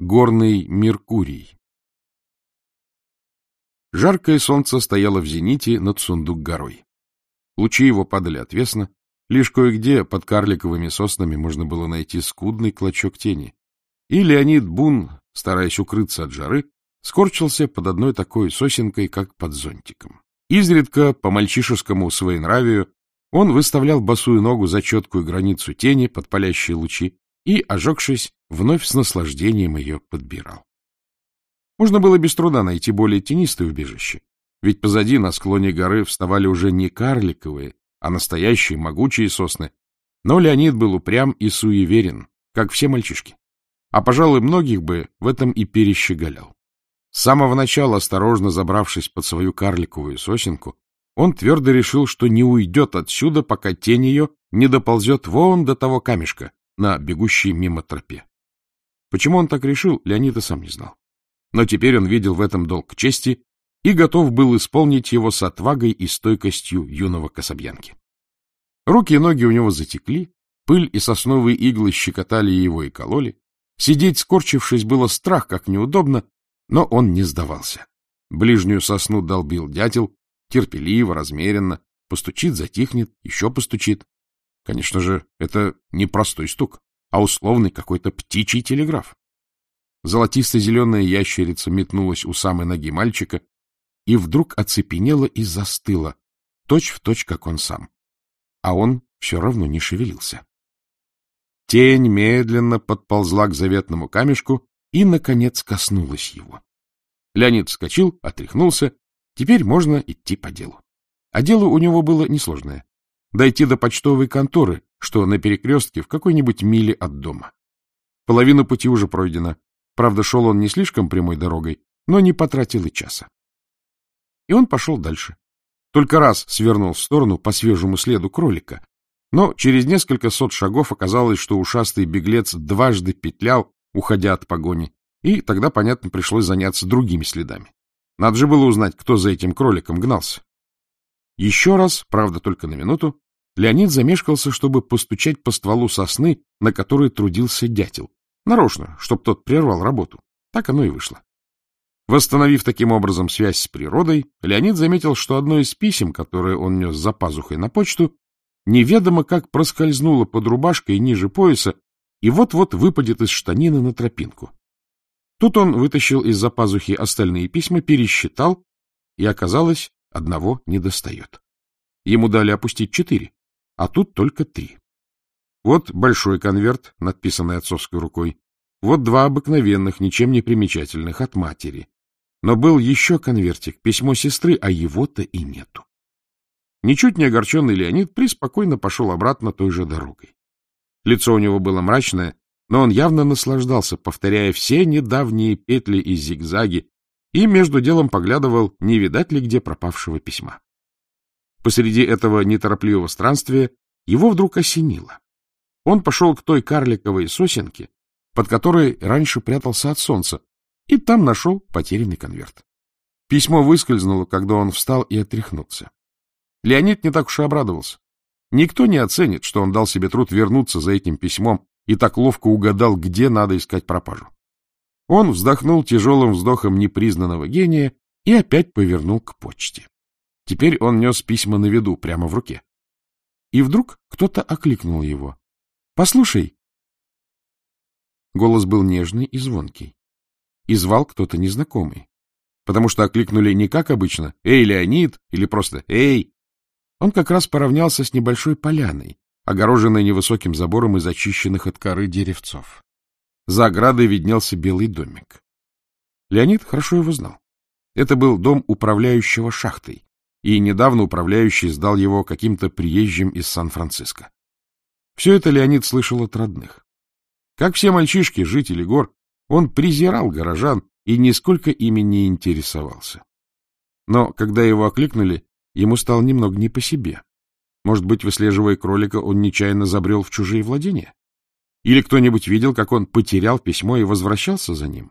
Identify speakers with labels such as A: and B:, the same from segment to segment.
A: Горный Меркурий Жаркое солнце стояло в зените над Сундук-горой. Лучи его падали отвесно, лишь кое-где под карликовыми соснами можно было найти скудный клочок тени. И Леонид Бун, стараясь укрыться от жары, скорчился под одной такой сосенкой, как под зонтиком. Изредка, по мальчишескому своенравию, он выставлял босую ногу за четкую границу тени под палящие лучи и, ожегшись, вновь с наслаждением ее подбирал. Можно было без труда найти более тенистое убежище, ведь позади на склоне горы вставали уже не карликовые, а настоящие могучие сосны. Но Леонид был упрям и суеверен, как все мальчишки. А, пожалуй, многих бы в этом и перещеголял. С самого начала, осторожно забравшись под свою карликовую сосенку, он твердо решил, что не уйдет отсюда, пока тень ее не доползет вон до того камешка на бегущей мимо тропе. Почему он так решил, Леонид и сам не знал. Но теперь он видел в этом долг чести и готов был исполнить его с отвагой и стойкостью юного кособьянки. Руки и ноги у него затекли, пыль и сосновые иглы щекотали его и кололи. Сидеть, скорчившись, было страх, как неудобно, но он не сдавался. Ближнюю сосну долбил дятел, терпеливо, размеренно, постучит, затихнет, еще постучит. Конечно же, это не простой стук, а условный какой-то птичий телеграф. Золотисто-зеленая ящерица метнулась у самой ноги мальчика и вдруг оцепенела и застыла, точь в точь, как он сам. А он все равно не шевелился. Тень медленно подползла к заветному камешку и, наконец, коснулась его. Леонид вскочил, отряхнулся. Теперь можно идти по делу. А дело у него было несложное. Дойти до почтовой конторы, что на перекрестке в какой-нибудь миле от дома. Половина пути уже пройдена. Правда, шел он не слишком прямой дорогой, но не потратил и часа. И он пошел дальше. Только раз свернул в сторону по свежему следу кролика, но через несколько сот шагов оказалось, что ушастый беглец дважды петлял, уходя от погони, и тогда, понятно, пришлось заняться другими следами. Надо же было узнать, кто за этим кроликом гнался. Еще раз, правда, только на минуту, Леонид замешкался, чтобы постучать по стволу сосны, на которой трудился дятел. Нарочно, чтоб тот прервал работу. Так оно и вышло. Восстановив таким образом связь с природой, Леонид заметил, что одно из писем, которое он нес за пазухой на почту, неведомо как проскользнуло под рубашкой ниже пояса и вот-вот выпадет из штанины на тропинку. Тут он вытащил из-за пазухи остальные письма, пересчитал, и оказалось, одного недостает. Ему дали опустить четыре, а тут только три. Вот большой конверт, надписанный отцовской рукой, вот два обыкновенных, ничем не примечательных, от матери. Но был еще конвертик, письмо сестры, а его-то и нету. Ничуть не огорченный Леонид преспокойно пошел обратно той же дорогой. Лицо у него было мрачное, но он явно наслаждался, повторяя все недавние петли и зигзаги, и между делом поглядывал, не видать ли где пропавшего письма. Посреди этого неторопливого странствия его вдруг осенило. Он пошел к той карликовой сосенке, под которой раньше прятался от солнца, и там нашел потерянный конверт. Письмо выскользнуло, когда он встал и отряхнулся. Леонид не так уж и обрадовался. Никто не оценит, что он дал себе труд вернуться за этим письмом и так ловко угадал, где надо искать пропажу. Он вздохнул тяжелым вздохом непризнанного гения и опять повернул к почте. Теперь он нес письма на виду, прямо в руке. И вдруг кто-то окликнул его. — Послушай. Голос был нежный и звонкий и звал кто-то незнакомый, потому что окликнули не как обычно «Эй, Леонид!» или просто «Эй!». Он как раз поравнялся с небольшой поляной, огороженной невысоким забором из очищенных от коры деревцов. За оградой виднелся белый домик. Леонид хорошо его знал. Это был дом управляющего шахтой, и недавно управляющий сдал его каким-то приезжим из Сан-Франциско. Все это Леонид слышал от родных. Как все мальчишки, жители гор, он презирал горожан и нисколько ими не интересовался. Но когда его окликнули, ему стало немного не по себе. Может быть, выслеживая кролика, он нечаянно забрел в чужие владения? Или кто-нибудь видел, как он потерял письмо и возвращался за ним?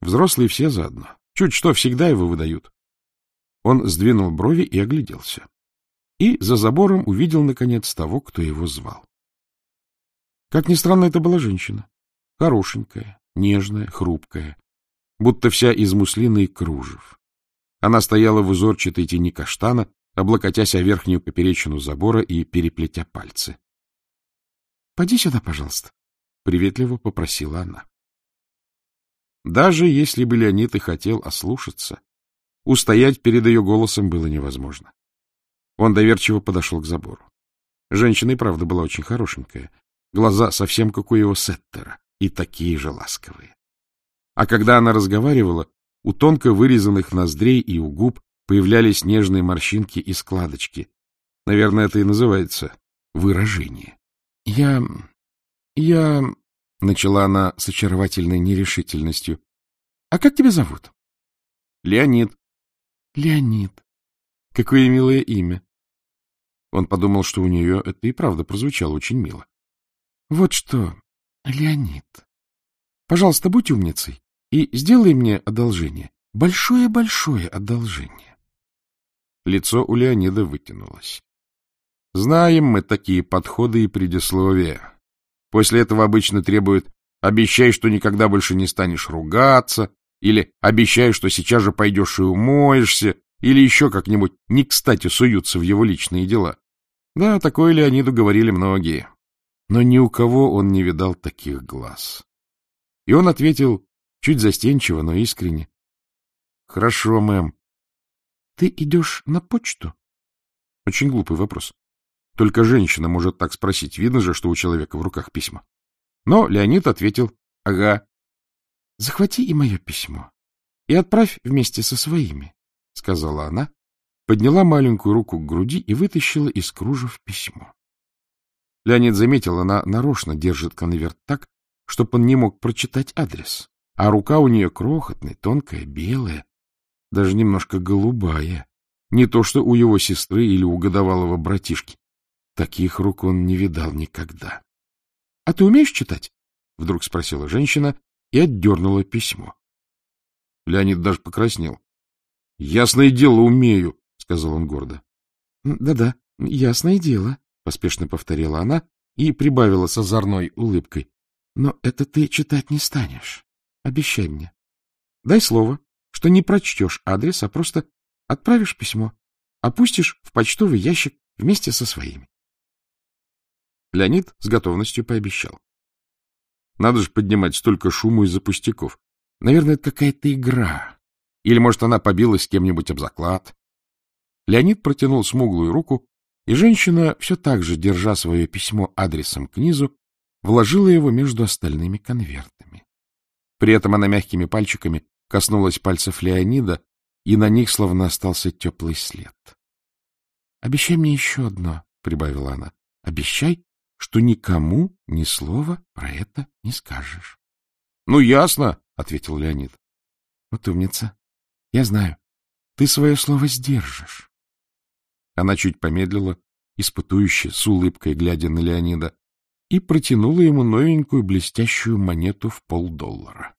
A: Взрослые все заодно. Чуть что, всегда его выдают. Он сдвинул брови и огляделся. И за забором увидел, наконец, того, кто его звал. Как ни странно, это была женщина. Хорошенькая, нежная, хрупкая, будто вся из муслина и кружев. Она стояла в узорчатой тени каштана, облокотясь о верхнюю поперечину забора и переплетя пальцы. — Поди сюда, пожалуйста, — приветливо попросила она. Даже если бы Леонид и хотел ослушаться, устоять перед ее голосом было невозможно. Он доверчиво подошел к забору. Женщина и правда была очень хорошенькая, глаза совсем как у его сеттера, и такие же ласковые. А когда она разговаривала, у тонко вырезанных ноздрей и у губ появлялись нежные морщинки и складочки. Наверное, это и называется выражение. — Я... я... — начала она с очаровательной нерешительностью. — А как тебя зовут? — Леонид. — Леонид. Какое милое имя. Он подумал, что у нее это и правда прозвучало очень мило. — Вот что, Леонид, пожалуйста, будь умницей и сделай мне одолжение. Большое-большое одолжение. Лицо у Леонида вытянулось. Знаем мы такие подходы и предисловия. После этого обычно требуют «обещай, что никогда больше не станешь ругаться», или «обещай, что сейчас же пойдешь и умоешься», или еще как-нибудь не кстати суются в его личные дела. Да, такое Леониду говорили многие. Но ни у кого он не видал таких глаз. И он ответил чуть застенчиво, но искренне. — Хорошо, мэм. — Ты идешь на почту? Очень глупый вопрос. Только женщина может так спросить. Видно же, что у человека в руках письма. Но Леонид ответил — Ага. — Захвати и мое письмо и отправь вместе со своими, — сказала она, подняла маленькую руку к груди и вытащила из кружев письмо. Леонид заметил, она нарочно держит конверт так, чтобы он не мог прочитать адрес, а рука у нее крохотная, тонкая, белая, даже немножко голубая, не то что у его сестры или у годовалого братишки. Таких рук он не видал никогда. — А ты умеешь читать? — вдруг спросила женщина и отдернула письмо. Леонид даже покраснел. — Ясное дело, умею, — сказал он гордо. «Да — Да-да, ясное дело, — поспешно повторила она и прибавила с озорной улыбкой. — Но это ты читать не станешь. Обещай мне. Дай слово, что не прочтешь адрес, а просто отправишь письмо, опустишь в почтовый ящик вместе со своими. Леонид с готовностью пообещал. Надо же поднимать столько шуму из-за пустяков. Наверное, это какая-то игра. Или, может, она побилась с кем-нибудь об заклад. Леонид протянул смуглую руку, и женщина, все так же, держа свое письмо адресом к низу, вложила его между остальными конвертами. При этом она мягкими пальчиками коснулась пальцев Леонида, и на них словно остался теплый след. — Обещай мне еще одно, — прибавила она. — Обещай, что никому ни слова про это не скажешь. — Ну, ясно, — ответил Леонид. — Вот умница. Я знаю. Ты свое слово сдержишь. Она чуть помедлила, испытующе, с улыбкой глядя на Леонида, и протянула ему новенькую блестящую монету в полдоллара.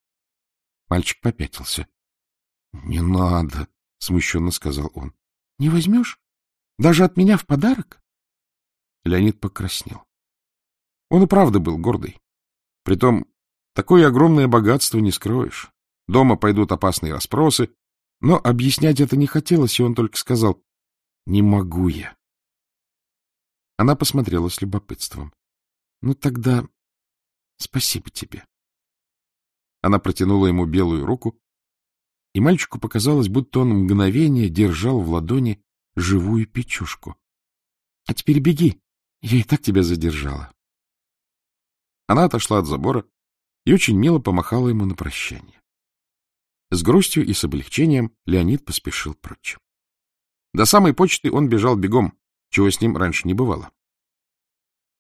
A: Мальчик попятился. — Не надо, — смущенно сказал он. — Не возьмешь? Даже от меня в подарок? Леонид покраснел. Он и правда был гордый. Притом, такое огромное богатство не скроешь. Дома пойдут опасные расспросы, но объяснять это не хотелось, и он только сказал «Не могу я». Она посмотрела с любопытством. «Ну тогда спасибо тебе». Она протянула ему белую руку, и мальчику показалось, будто он мгновение держал в ладони живую печушку. — А теперь беги, я и так тебя задержала. Она отошла от забора и очень мило помахала ему на прощание. С грустью и с облегчением Леонид поспешил прочь. До самой почты он бежал бегом, чего с ним раньше не бывало.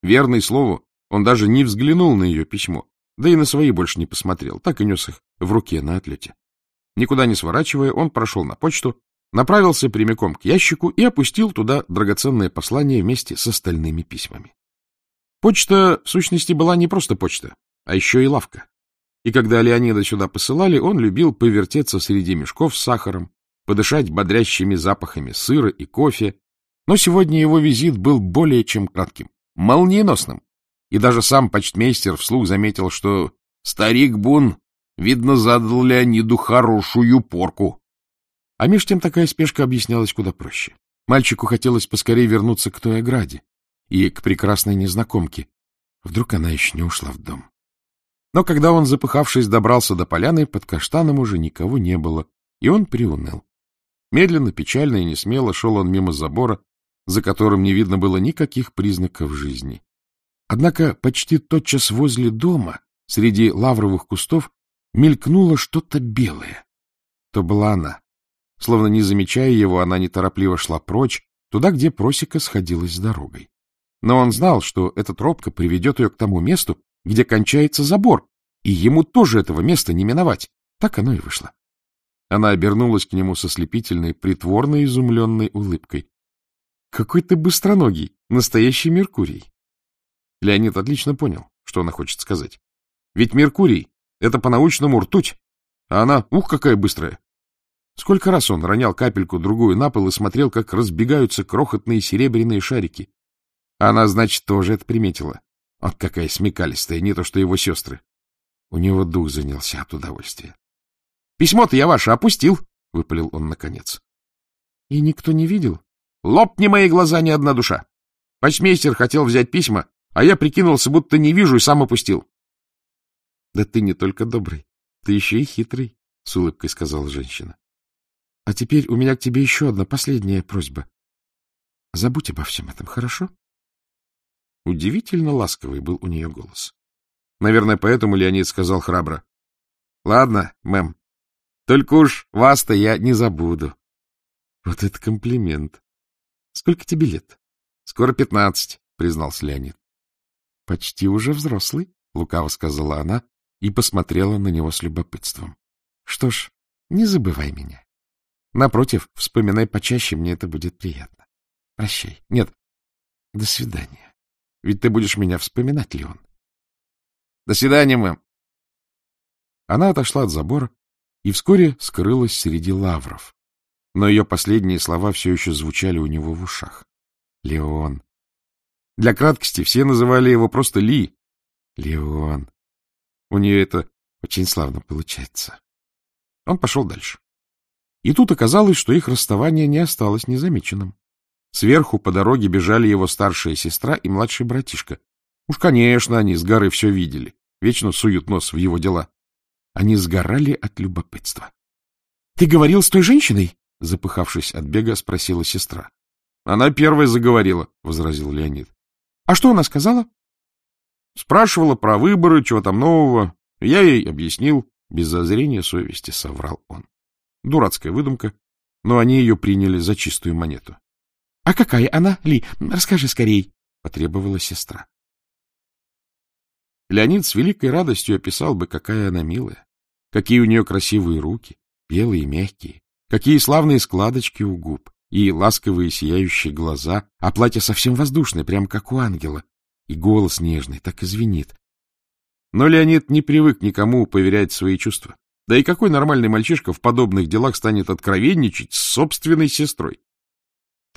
A: Верный слову, он даже не взглянул на ее письмо, да и на свои больше не посмотрел, так и нес их в руке на отлете. Никуда не сворачивая, он прошел на почту, направился прямиком к ящику и опустил туда драгоценное послание вместе с остальными письмами. Почта, в сущности, была не просто почта, а еще и лавка. И когда Леонида сюда посылали, он любил повертеться среди мешков с сахаром, подышать бодрящими запахами сыра и кофе. Но сегодня его визит был более чем кратким, молниеносным. И даже сам почтмейстер вслух заметил, что старик Бун Видно, задал Леониду хорошую порку. А меж тем такая спешка объяснялась куда проще. Мальчику хотелось поскорее вернуться к той ограде и к прекрасной незнакомке. Вдруг она еще не ушла в дом. Но когда он, запыхавшись, добрался до поляны, под каштаном уже никого не было, и он приуныл. Медленно, печально и несмело шел он мимо забора, за которым не видно было никаких признаков жизни. Однако почти тотчас возле дома, среди лавровых кустов, мелькнуло что-то белое. То была она. Словно не замечая его, она неторопливо шла прочь, туда, где просека сходилась с дорогой. Но он знал, что эта тропка приведет ее к тому месту, где кончается забор, и ему тоже этого места не миновать. Так оно и вышло. Она обернулась к нему со слепительной, притворно изумленной улыбкой. — Какой ты быстроногий, настоящий Меркурий! Леонид отлично понял, что она хочет сказать. Ведь Меркурий — это по-научному ртуть, а она, ух, какая быстрая! Сколько раз он ронял капельку-другую на пол и смотрел, как разбегаются крохотные серебряные шарики. Она, значит, тоже это приметила. Вот какая смекалистая, не то что его сестры. У него дух занялся от удовольствия. — Письмо-то я ваше опустил, — выпалил он наконец. — И никто не видел? — Лопни мои глаза, ни одна душа. Почмейстер хотел взять письма, а я прикинулся, будто не вижу, и сам опустил. — Да ты не только добрый, ты еще и хитрый, — с улыбкой сказала женщина. — А теперь у меня к тебе еще одна последняя просьба. Забудь обо всем этом, хорошо? Удивительно ласковый был у нее голос. Наверное, поэтому Леонид сказал храбро. — Ладно, мэм, только уж вас-то я не забуду. Вот это комплимент. Сколько тебе лет? Скоро пятнадцать, признался Леонид. Почти уже взрослый, лукаво сказала она и посмотрела на него с любопытством. Что ж, не забывай меня. Напротив, вспоминай почаще, мне это будет приятно. Прощай. Нет, до свидания. Ведь ты будешь меня вспоминать, Леон. До свидания, мэм. Она отошла от забора и вскоре скрылась среди лавров. Но ее последние слова все еще звучали у него в ушах. Леон. Для краткости все называли его просто Ли. Леон. У нее это очень славно получается. Он пошел дальше. И тут оказалось, что их расставание не осталось незамеченным. Сверху по дороге бежали его старшая сестра и младший братишка. Уж, конечно, они с горы все видели. Вечно суют нос в его дела. Они сгорали от любопытства. — Ты говорил с той женщиной? — запыхавшись от бега, спросила сестра. — Она первая заговорила, — возразил Леонид. — А что она сказала? — Спрашивала про выборы, чего там нового. Я ей объяснил. Без зазрения совести соврал он. Дурацкая выдумка, но они ее приняли за чистую монету. — А какая она, Ли? Расскажи скорей, — потребовала сестра. Леонид с великой радостью описал бы, какая она милая. Какие у нее красивые руки, белые мягкие, какие славные складочки у губ и ласковые сияющие глаза, а платье совсем воздушное, прямо как у ангела, и голос нежный, так и звенит. Но Леонид не привык никому поверять свои чувства. Да и какой нормальный мальчишка в подобных делах станет откровенничать с собственной сестрой? —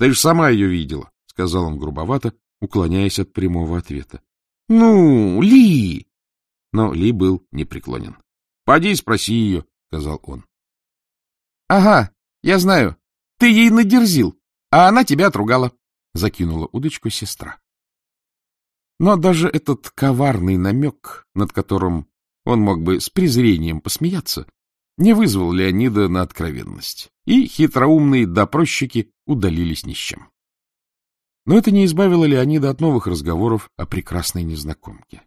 A: Ты же сама ее видела, — сказал он грубовато, уклоняясь от прямого ответа. — Ну, Ли! Но Ли был непреклонен. — Поди спроси ее, — сказал он. — Ага, я знаю. Ты ей надерзил, а она тебя отругала, — закинула удочку сестра. Но даже этот коварный намек, над которым он мог бы с презрением посмеяться, не вызвал Леонида на откровенность, и хитроумные допросчики удалились ни с чем. Но это не избавило Леонида от новых разговоров о прекрасной незнакомке.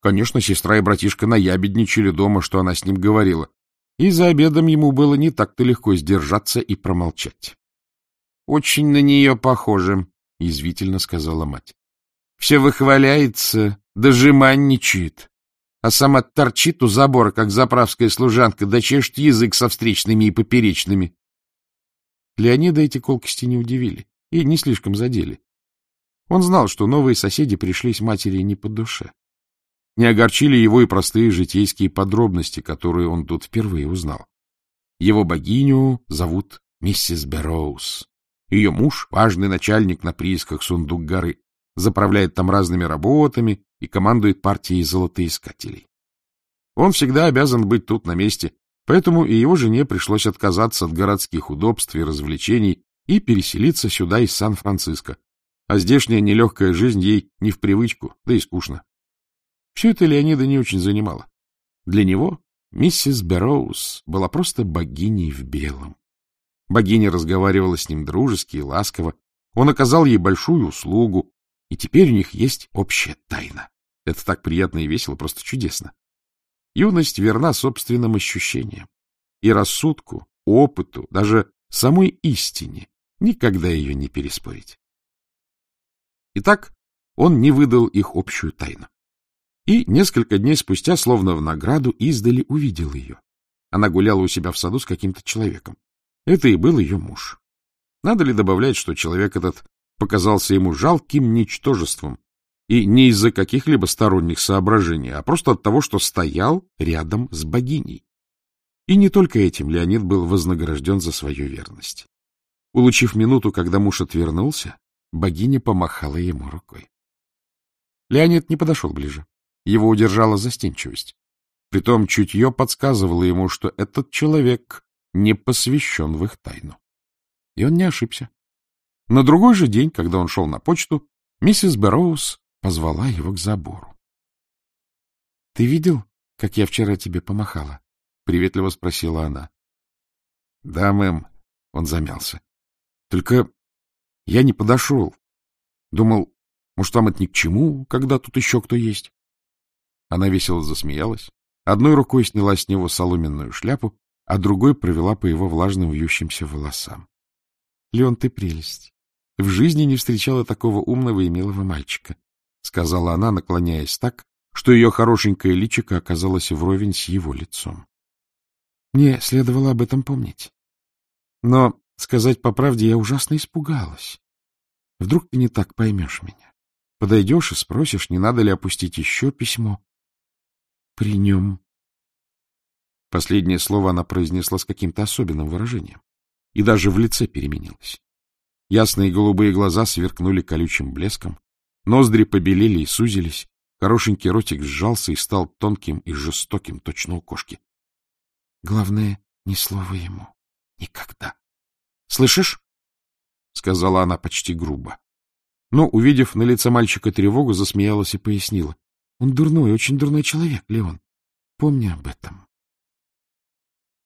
A: Конечно, сестра и братишка наябедничали дома, что она с ним говорила, и за обедом ему было не так-то легко сдержаться и промолчать. — Очень на нее похоже, — язвительно сказала мать. — Все выхваляется, даже манничает, а сама торчит у забора, как заправская служанка, да чешет язык со встречными и поперечными. Леонида эти колкости не удивили и не слишком задели. Он знал, что новые соседи пришлись матери не по душе. Не огорчили его и простые житейские подробности, которые он тут впервые узнал. Его богиню зовут миссис Берроуз. Ее муж — важный начальник на приисках Сундук горы, заправляет там разными работами и командует партией золотоискателей. Он всегда обязан быть тут на месте, поэтому и его жене пришлось отказаться от городских удобств и развлечений и переселиться сюда из Сан-Франциско. А здешняя нелегкая жизнь ей не в привычку, да и скучно. Все это Леонида не очень занимало. Для него миссис Берроуз была просто богиней в белом. Богиня разговаривала с ним дружески и ласково. Он оказал ей большую услугу, и теперь у них есть общая тайна. Это так приятно и весело, просто чудесно. Юность верна собственным ощущениям и рассудку, опыту, даже самой истине. Никогда ее не переспорить. Итак, он не выдал их общую тайну. И несколько дней спустя, словно в награду, издали увидел ее. Она гуляла у себя в саду с каким-то человеком. Это и был ее муж. Надо ли добавлять, что человек этот показался ему жалким ничтожеством, и не из-за каких-либо сторонних соображений, а просто от того, что стоял рядом с богиней. И не только этим Леонид был вознагражден за свою верность. Улучив минуту, когда муж отвернулся, богиня помахала ему рукой. Леонид не подошел ближе. Его удержала застенчивость. Притом чутье подсказывало ему, что этот человек не посвящен в их тайну. И он не ошибся. На другой же день, когда он шел на почту, миссис Берроуз позвала его к забору. — Ты видел, как я вчера тебе помахала? — приветливо спросила она. — Да, мэм. Он замялся. — Только я не подошел. Думал, может, вам это ни к чему, когда тут еще кто есть? Она весело засмеялась, одной рукой сняла с него соломенную шляпу, а другой провела по его влажным вьющимся волосам. — Леон, ты прелесть. В жизни не встречала такого умного и милого мальчика сказала она, наклоняясь так, что ее хорошенькое личико оказалось вровень с его лицом. Мне следовало об этом помнить. Но, сказать по правде, я ужасно испугалась. Вдруг ты не так поймешь меня. Подойдешь и спросишь, не надо ли опустить еще письмо. При нем. Последнее слово она произнесла с каким-то особенным выражением. И даже в лице переменилась. Ясные голубые глаза сверкнули колючим блеском, Ноздри побелели и сузились, хорошенький ротик сжался и стал тонким и жестоким, точно у кошки. Главное, ни слова ему. Никогда. — Слышишь? — сказала она почти грубо. Но, увидев на лице мальчика тревогу, засмеялась и пояснила. — Он дурной, очень дурной человек, Леон. Помни об этом.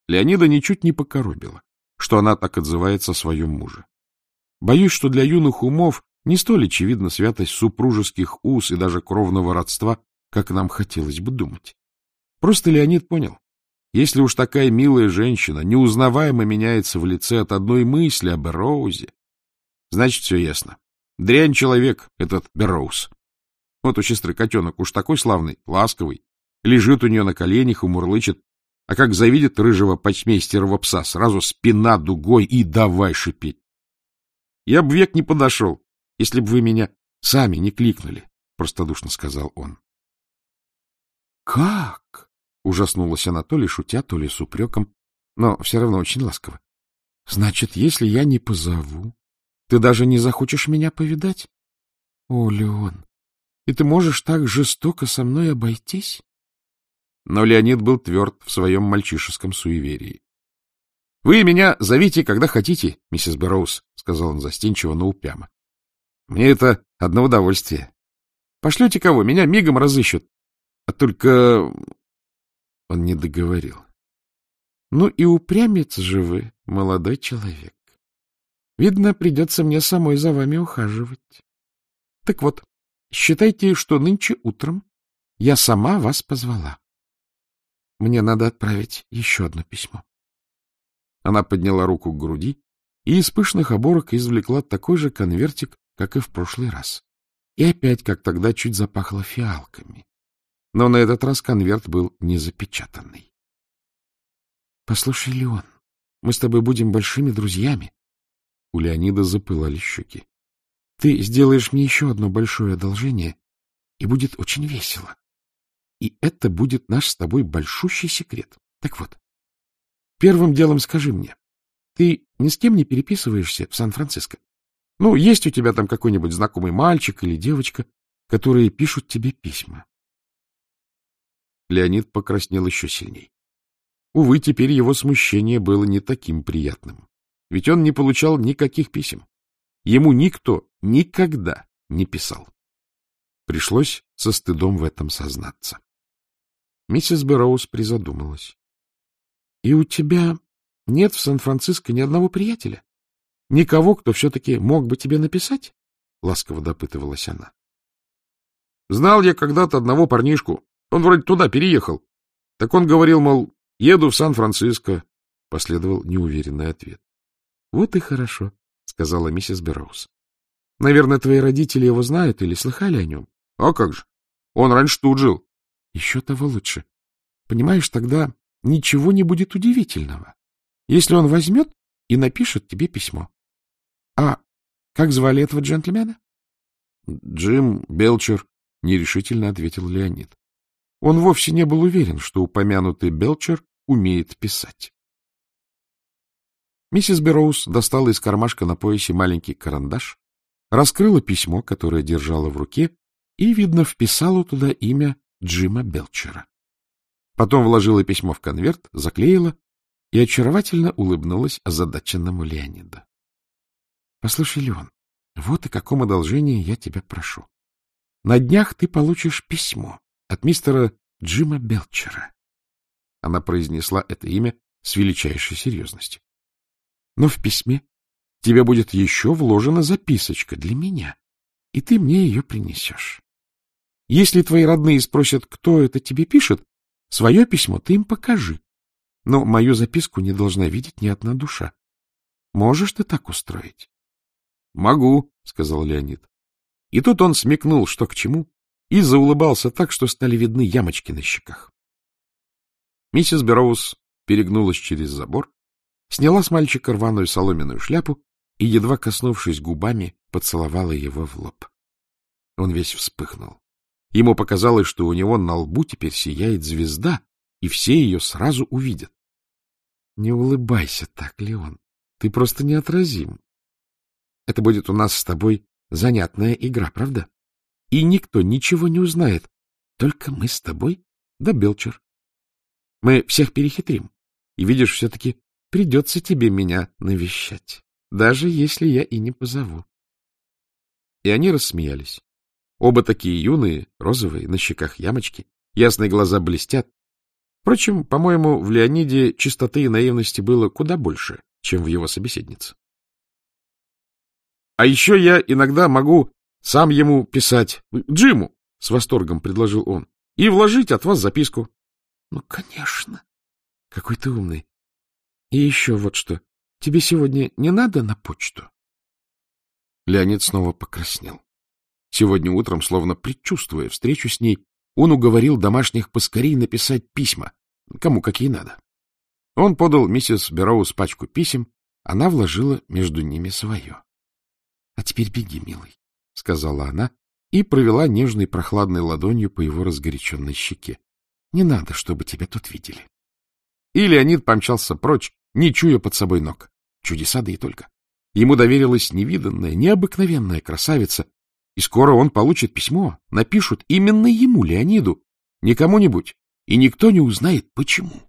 A: Леонида ничуть не покоробила, что она так отзывается о своем муже. Боюсь, что для юных умов не столь очевидна святость супружеских уз и даже кровного родства, как нам хотелось бы думать. Просто Леонид понял, если уж такая милая женщина неузнаваемо меняется в лице от одной мысли об Берроузе, значит, все ясно. Дрянь человек этот Берроуз. Вот у сестры котенок уж такой славный, ласковый, лежит у нее на коленях и мурлычет, а как завидит рыжего почмейстерова пса, сразу спина дугой и давай шипеть. Я бы век не подошел, если бы вы меня сами не кликнули, — простодушно сказал он. — Как? — ужаснулась она то ли шутя, то ли с упреком, но все равно очень ласково. — Значит, если я не позову, ты даже не захочешь меня повидать? О, Леон, и ты можешь так жестоко со мной обойтись? Но Леонид был тверд в своем мальчишеском суеверии. — Вы меня зовите, когда хотите, миссис Берроуз, — сказал он застенчиво, но упрямо. Мне это одно удовольствие. Пошлете кого, меня мигом разыщут. А только... Он не договорил. Ну и упрямец же вы, молодой человек. Видно, придется мне самой за вами ухаживать. Так вот, считайте, что нынче утром я сама вас позвала. Мне надо отправить еще одно письмо. Она подняла руку к груди и из пышных оборок извлекла такой же конвертик, как и в прошлый раз. И опять, как тогда, чуть запахло фиалками. Но на этот раз конверт был не запечатанный. — Послушай, Леон, мы с тобой будем большими друзьями. У Леонида запылали щеки. — Ты сделаешь мне еще одно большое одолжение, и будет очень весело. И это будет наш с тобой большущий секрет. Так вот, первым делом скажи мне, ты ни с кем не переписываешься в Сан-Франциско? Ну, есть у тебя там какой-нибудь знакомый мальчик или девочка, которые пишут тебе письма. Леонид покраснел еще сильней. Увы, теперь его смущение было не таким приятным. Ведь он не получал никаких писем. Ему никто никогда не писал. Пришлось со стыдом в этом сознаться. Миссис Бэрроуз призадумалась. — И у тебя нет в Сан-Франциско ни одного приятеля? Никого, кто все-таки мог бы тебе написать? — ласково допытывалась она. — Знал я когда-то одного парнишку. Он вроде туда переехал. Так он говорил, мол, еду в Сан-Франциско. Последовал неуверенный ответ. — Вот и хорошо, — сказала миссис Берроуз. — Наверное, твои родители его знают или слыхали о нем? — А как же? Он раньше тут жил. — Еще того лучше. Понимаешь, тогда ничего не будет удивительного, если он возьмет и напишет тебе письмо. — А как звали этого джентльмена? — Джим Белчер, — нерешительно ответил Леонид. Он вовсе не был уверен, что упомянутый Белчер умеет писать. Миссис Берроуз достала из кармашка на поясе маленький карандаш, раскрыла письмо, которое держала в руке, и, видно, вписала туда имя Джима Белчера. Потом вложила письмо в конверт, заклеила и очаровательно улыбнулась озадаченному Леониду. — Послушай, Леон, вот о каком одолжении я тебя прошу. На днях ты получишь письмо от мистера Джима Белчера. Она произнесла это имя с величайшей серьезностью. Но в письме тебе будет еще вложена записочка для меня, и ты мне ее принесешь. Если твои родные спросят, кто это тебе пишет, свое письмо ты им покажи. Но мою записку не должна видеть ни одна душа. Можешь ты так устроить? — Могу, — сказал Леонид. И тут он смекнул, что к чему, и заулыбался так, что стали видны ямочки на щеках. Миссис Берроуз перегнулась через забор, сняла с мальчика рваную соломенную шляпу и, едва коснувшись губами, поцеловала его в лоб. Он весь вспыхнул. Ему показалось, что у него на лбу теперь сияет звезда, и все ее сразу увидят. — Не улыбайся так, Леон. Ты просто неотразим. Это будет у нас с тобой занятная игра, правда? И никто ничего не узнает. Только мы с тобой да Белчер. Мы всех перехитрим. И, видишь, все-таки придется тебе меня навещать, даже если я и не позову. И они рассмеялись. Оба такие юные, розовые, на щеках ямочки, ясные глаза блестят. Впрочем, по-моему, в Леониде чистоты и наивности было куда больше, чем в его собеседнице. А еще я иногда могу сам ему писать. Джиму, — с восторгом предложил он, — и вложить от вас записку. — Ну, конечно. Какой ты умный. И еще вот что. Тебе сегодня не надо на почту? Леонид снова покраснел. Сегодня утром, словно предчувствуя встречу с ней, он уговорил домашних поскорей написать письма, кому какие надо. Он подал миссис Берроуз пачку писем, она вложила между ними свое. — А теперь беги, милый, — сказала она и провела нежной прохладной ладонью по его разгоряченной щеке. — Не надо, чтобы тебя тут видели. И Леонид помчался прочь, не чуя под собой ног. Чудеса да и только. Ему доверилась невиданная, необыкновенная красавица, и скоро он получит письмо, напишут именно ему, Леониду, не кому-нибудь, и никто не узнает, почему.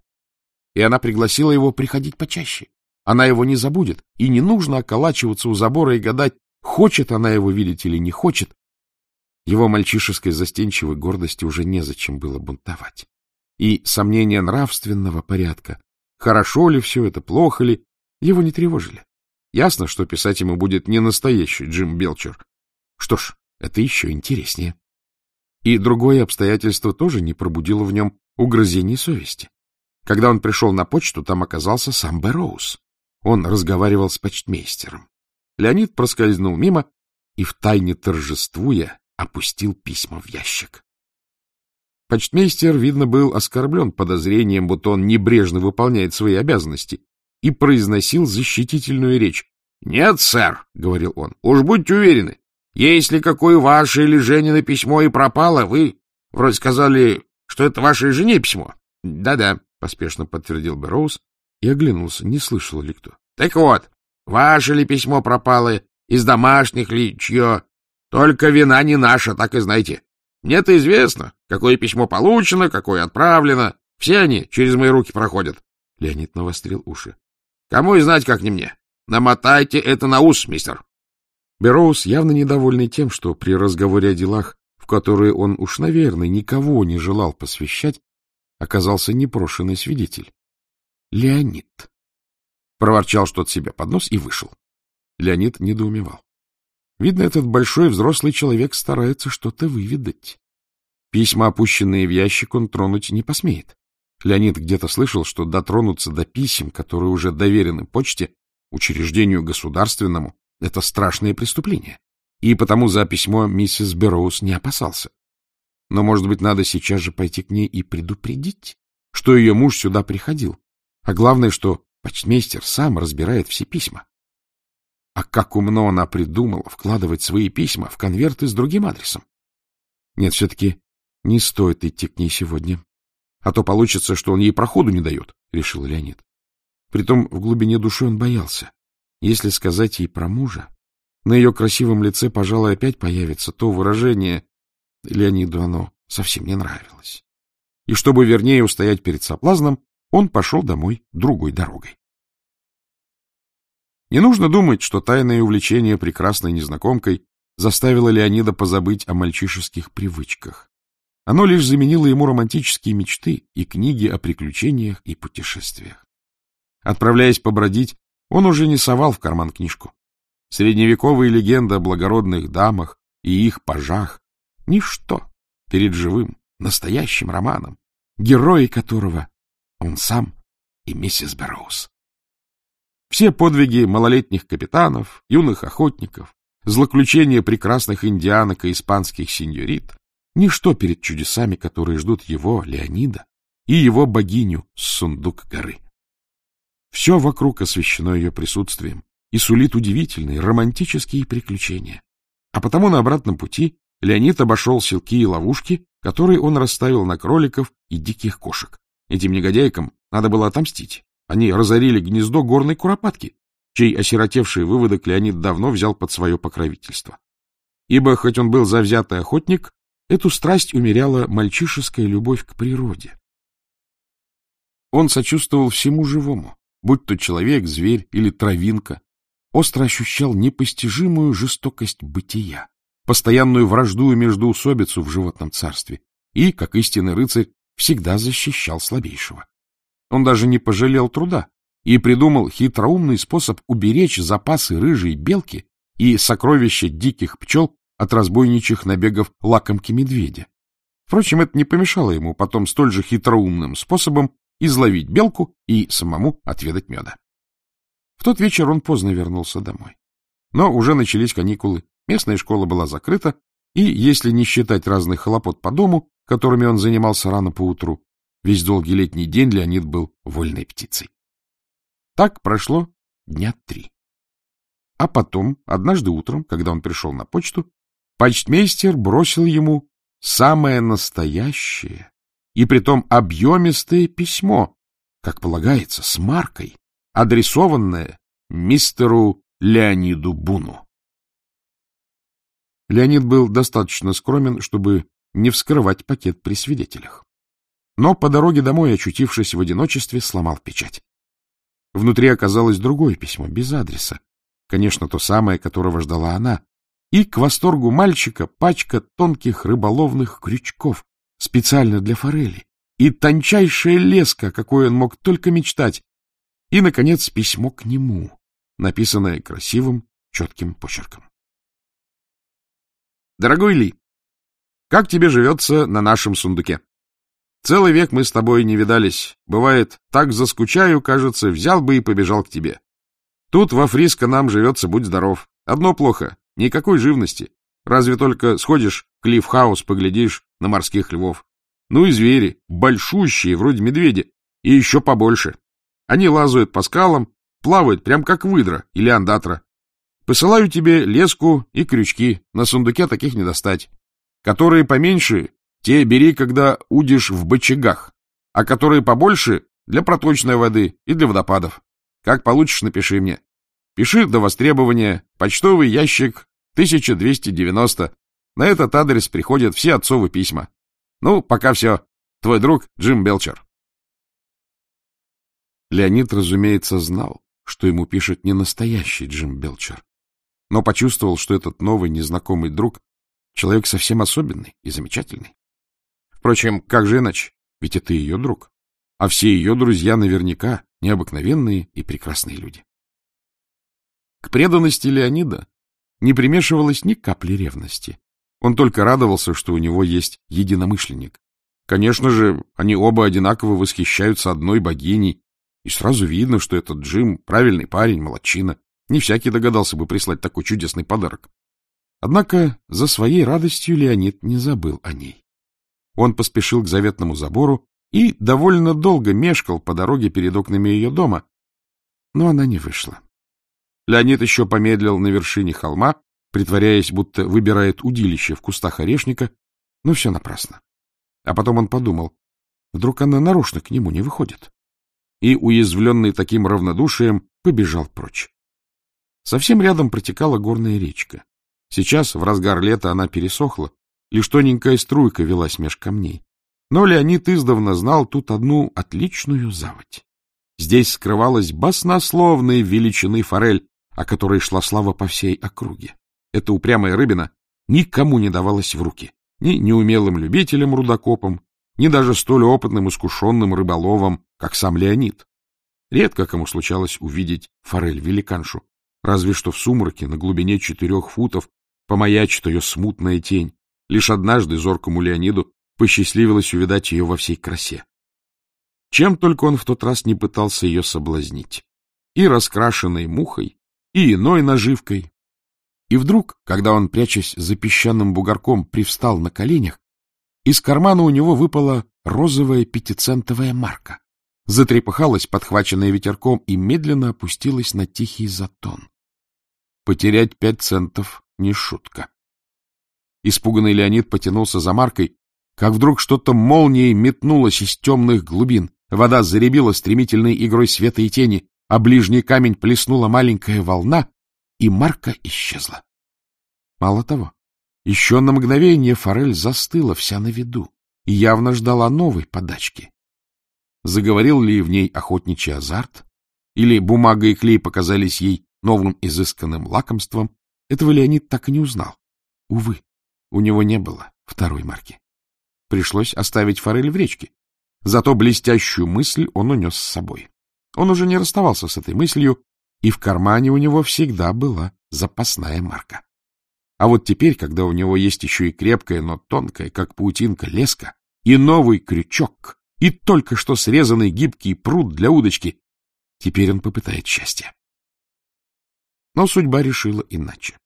A: И она пригласила его приходить почаще. Она его не забудет, и не нужно околачиваться у забора и гадать, Хочет она его видеть или не хочет, его мальчишеской застенчивой гордости уже незачем было бунтовать. И сомнения нравственного порядка, хорошо ли все это, плохо ли, его не тревожили. Ясно, что писать ему будет не настоящий Джим Белчер. Что ж, это еще интереснее. И другое обстоятельство тоже не пробудило в нем угрызений совести. Когда он пришел на почту, там оказался сам Бэрроуз. Он разговаривал с почтмейстером. Леонид проскользнул мимо и, втайне торжествуя, опустил письма в ящик. Почтмейстер, видно, был оскорблен подозрением, будто он небрежно выполняет свои обязанности, и произносил защитительную речь. — Нет, сэр, — говорил он, — уж будьте уверены, если какое ваше или Женина письмо и пропало, вы вроде сказали, что это вашей жене письмо. Да — Да-да, — поспешно подтвердил Берроуз и оглянулся, не слышал ли кто. — Так вот, Ваше ли письмо пропало, из домашних ли, чье? Только вина не наша, так и знаете.
B: Мне-то известно, какое письмо получено, какое отправлено. Все они через мои руки проходят. Леонид навострил уши. — Кому и знать, как не мне. Намотайте это на ус, мистер.
A: Бероуз, явно недовольный тем, что при разговоре о делах, в которые он уж, наверное, никого не желал посвящать, оказался непрошенный свидетель. Леонид. Проворчал что-то себе под нос и вышел. Леонид недоумевал. Видно, этот большой взрослый человек старается что-то выведать. Письма, опущенные в ящик, он тронуть не посмеет. Леонид где-то слышал, что дотронуться до писем, которые уже доверены почте, учреждению государственному, это страшное преступление. И потому за письмо миссис Берроуз не опасался. Но, может быть, надо сейчас же пойти к ней и предупредить, что ее муж сюда приходил. А главное, что почтмейстер сам разбирает все письма. А как умно она придумала вкладывать свои письма в конверты с другим адресом. Нет, все-таки не стоит идти к ней сегодня. А то получится, что он ей проходу не дает, — решил Леонид. Притом в глубине души он боялся. Если сказать ей про мужа, на ее красивом лице, пожалуй, опять появится то выражение, Леониду оно совсем не нравилось. И чтобы вернее устоять перед соблазном, он пошел домой другой дорогой. Не нужно думать, что тайное увлечение прекрасной незнакомкой заставило Леонида позабыть о мальчишеских привычках. Оно лишь заменило ему романтические мечты и книги о приключениях и путешествиях. Отправляясь побродить, он уже не совал в карман книжку. Средневековые легенды о благородных дамах и их пажах — ничто перед живым, настоящим романом, герои которого он сам и миссис Берроуз. Все подвиги малолетних капитанов, юных охотников, злоключения прекрасных индианок и испанских сеньорит — ничто перед чудесами, которые ждут его, Леонида, и его богиню с сундук горы. Все вокруг освещено ее присутствием и сулит удивительные романтические приключения. А потому на обратном пути Леонид обошел селки и ловушки, которые он расставил на кроликов и диких кошек. Этим негодяйкам надо было отомстить. Они разорили гнездо горной куропатки, чей осиротевший выводок Леонид давно взял под свое покровительство. Ибо, хоть он был завзятый охотник, эту страсть умеряла мальчишеская любовь к природе. Он сочувствовал всему живому, будь то человек, зверь или травинка, остро ощущал непостижимую жестокость бытия, постоянную вражду и междоусобицу в животном царстве и, как истинный рыцарь, всегда защищал слабейшего. Он даже не пожалел труда и придумал хитроумный способ уберечь запасы рыжей белки и сокровища диких пчел от разбойничьих набегов лакомки медведя. Впрочем, это не помешало ему потом столь же хитроумным способом изловить белку и самому отведать меда. В тот вечер он поздно вернулся домой. Но уже начались каникулы, местная школа была закрыта, и, если не считать разных хлопот по дому, которыми он занимался рано поутру, Весь долгий летний день Леонид был вольной птицей. Так прошло дня три. А потом, однажды утром, когда он пришел на почту, почтмейстер бросил ему самое настоящее и притом объемистое письмо, как полагается, с маркой, адресованное мистеру Леониду Буну. Леонид был достаточно скромен, чтобы не вскрывать пакет при свидетелях но по дороге домой, очутившись в одиночестве, сломал печать. Внутри оказалось другое письмо, без адреса. Конечно, то самое, которого ждала она. И к восторгу мальчика пачка тонких рыболовных крючков, специально для форели, и тончайшая леска, какой он мог только мечтать. И, наконец, письмо к нему, написанное красивым, четким почерком. Дорогой Ли, как тебе живется на нашем сундуке? Целый век мы с тобой не видались. Бывает, так заскучаю, кажется, взял бы и побежал к тебе. Тут во Фриско нам живется, будь здоров. Одно плохо — никакой живности. Разве только сходишь в Клиффхаус, поглядишь на морских львов. Ну и звери, большущие, вроде медведя, и еще побольше. Они лазают по скалам, плавают прям как выдра или андатра. Посылаю тебе леску и крючки, на сундуке таких не достать. Которые поменьше те бери, когда удишь в бочагах, а которые побольше — для проточной воды и для водопадов. Как получишь, напиши мне. Пиши до востребования. Почтовый ящик 1290. На этот адрес приходят все отцовы письма. Ну, пока все. Твой друг Джим Белчер. Леонид, разумеется, знал, что ему пишет не настоящий Джим Белчер, но почувствовал, что этот новый незнакомый друг — человек совсем особенный и замечательный. Впрочем, как же иначе? Ведь это ее друг. А все ее друзья наверняка необыкновенные и прекрасные люди. К преданности Леонида не примешивалось ни капли ревности. Он только радовался, что у него есть единомышленник. Конечно же, они оба одинаково восхищаются одной богиней, и сразу видно, что этот Джим — правильный парень, молодчина. Не всякий догадался бы прислать такой чудесный подарок. Однако за своей радостью Леонид не забыл о ней. Он поспешил к заветному забору и довольно долго мешкал по дороге перед окнами ее дома, но она не вышла. Леонид еще помедлил на вершине холма, притворяясь, будто выбирает удилище в кустах орешника, но все напрасно. А потом он подумал, вдруг она нарочно к нему не выходит и, уязвленный таким равнодушием, побежал прочь. Совсем рядом протекала горная речка. Сейчас, в разгар лета, она пересохла, лишь тоненькая струйка велась меж камней. Но Леонид издавна знал тут одну отличную заводь. Здесь скрывалась баснословная величины форель, о которой шла слава по всей округе. Эта упрямая рыбина никому не давалась в руки, ни неумелым любителям-рудокопам, ни даже столь опытным искушенным рыболовам, как сам Леонид. Редко кому случалось увидеть форель-великаншу, разве что в сумраке на глубине четырех футов помаячит ее смутная тень. Лишь однажды зоркому Леониду посчастливилось увидать ее во всей красе. Чем только он в тот раз не пытался ее соблазнить. И раскрашенной мухой, и иной наживкой. И вдруг, когда он, прячась за песчаным бугорком, привстал на коленях, из кармана у него выпала розовая пятицентовая марка. Затрепыхалась, подхваченная ветерком, и медленно опустилась на тихий затон. Потерять пять центов — не шутка. Испуганный Леонид потянулся за маркой, как вдруг что-то молнией метнулось из темных глубин. Вода заребила стремительной игрой света и тени, а ближний камень плеснула маленькая волна, и марка исчезла. Мало того, еще на мгновение форель застыла вся на виду и явно ждала новой подачки. Заговорил ли в ней охотничий азарт? Или бумага и клей показались ей новым изысканным лакомством? Этого Леонид так и не узнал. Увы, у него не было второй марки. Пришлось оставить форель в речке. Зато блестящую мысль он унес с собой. Он уже не расставался с этой мыслью, и в кармане у него всегда была запасная марка. А вот теперь, когда у него есть еще и крепкая, но тонкая, как паутинка, леска, и новый крючок, и только что срезанный гибкий пруд для удочки, теперь он попытает счастье. Но судьба решила иначе.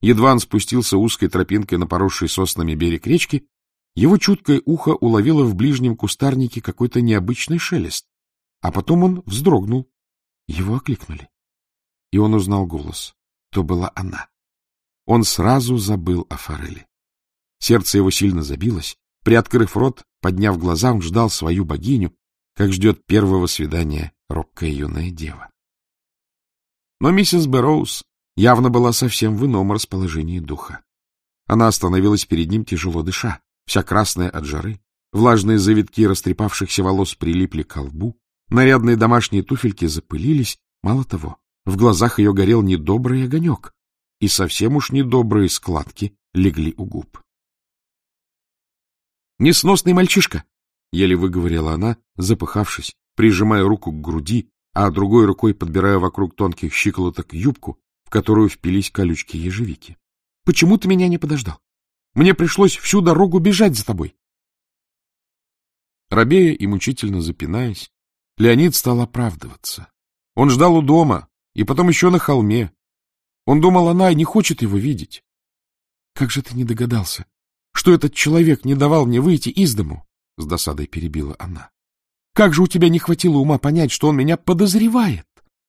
A: Едва он спустился узкой тропинкой на поросший соснами берег речки, его чуткое ухо уловило в ближнем кустарнике какой-то необычный шелест, а потом он вздрогнул. Его окликнули. И он узнал голос. То была она. Он сразу забыл о форели. Сердце его сильно забилось. Приоткрыв рот, подняв глаза, он ждал свою богиню, как ждет первого свидания робкая юная дева. Но миссис Бэрроуз явно была совсем в ином расположении духа. Она остановилась перед ним, тяжело дыша, вся красная от жары. Влажные завитки растрепавшихся волос прилипли к лбу, нарядные домашние туфельки запылились. Мало того, в глазах ее горел недобрый огонек и совсем уж недобрые складки легли у губ. «Несносный мальчишка!» — еле выговорила она, запыхавшись, прижимая руку к груди, а другой рукой подбирая вокруг тонких щиколоток юбку, в которую впились колючки ежевики. — Почему ты меня не подождал? Мне пришлось всю дорогу бежать за тобой. Робея и мучительно запинаясь, Леонид стал оправдываться. Он ждал у дома, и потом еще на холме, он думал, она не хочет его видеть. Как же ты не догадался, что этот человек не давал мне выйти из дому? С досадой перебила она. Как же у тебя не хватило ума понять, что он меня подозревает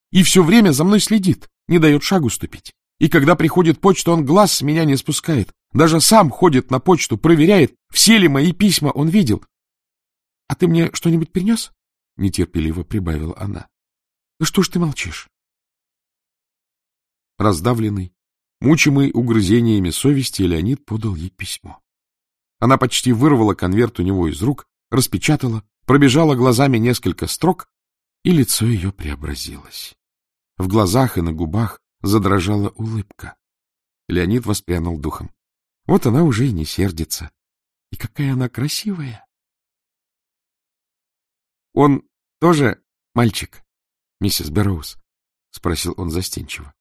A: и все время за мной следит, не дает шагу ступить. И когда приходит почта, он глаз с меня не спускает. Даже сам ходит на почту, проверяет, все ли мои письма он видел. — А ты мне что-нибудь принес? — нетерпеливо прибавила она. — Ну что ж ты молчишь? Раздавленный, Мучимый угрызениями совести, Леонид подал ей письмо. Она почти вырвала конверт у него из рук, распечатала, пробежала глазами несколько строк, и лицо ее преобразилось. В глазах и на губах задрожала улыбка. Леонид воспрянул духом. Вот она уже и не сердится. И какая она красивая! — Он тоже мальчик, миссис Берроуз? — спросил он застенчиво.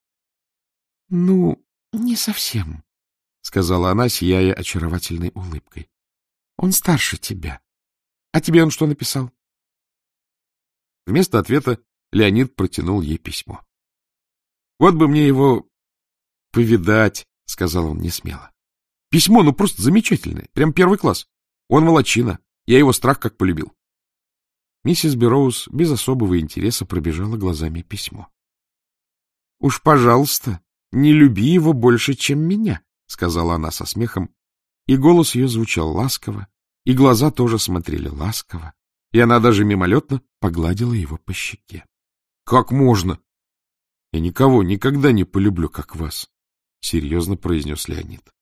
A: — Ну, не совсем, — сказала она, сияя очаровательной улыбкой. — Он старше тебя. А тебе он что написал? Вместо ответа Леонид протянул ей письмо. — Вот бы мне его повидать, — сказал он несмело. — Письмо, ну, просто замечательное, прям первый класс. Он молочина, я его страх как полюбил. Миссис Берроуз без особого интереса пробежала глазами письмо. — Уж, пожалуйста, не люби его больше, чем меня, — сказала она со смехом, и голос ее звучал ласково, и глаза тоже смотрели ласково, и она даже мимолетно погладила его по щеке. — Как можно? — Я никого никогда не полюблю, как вас, — серьезно произнес Леонид.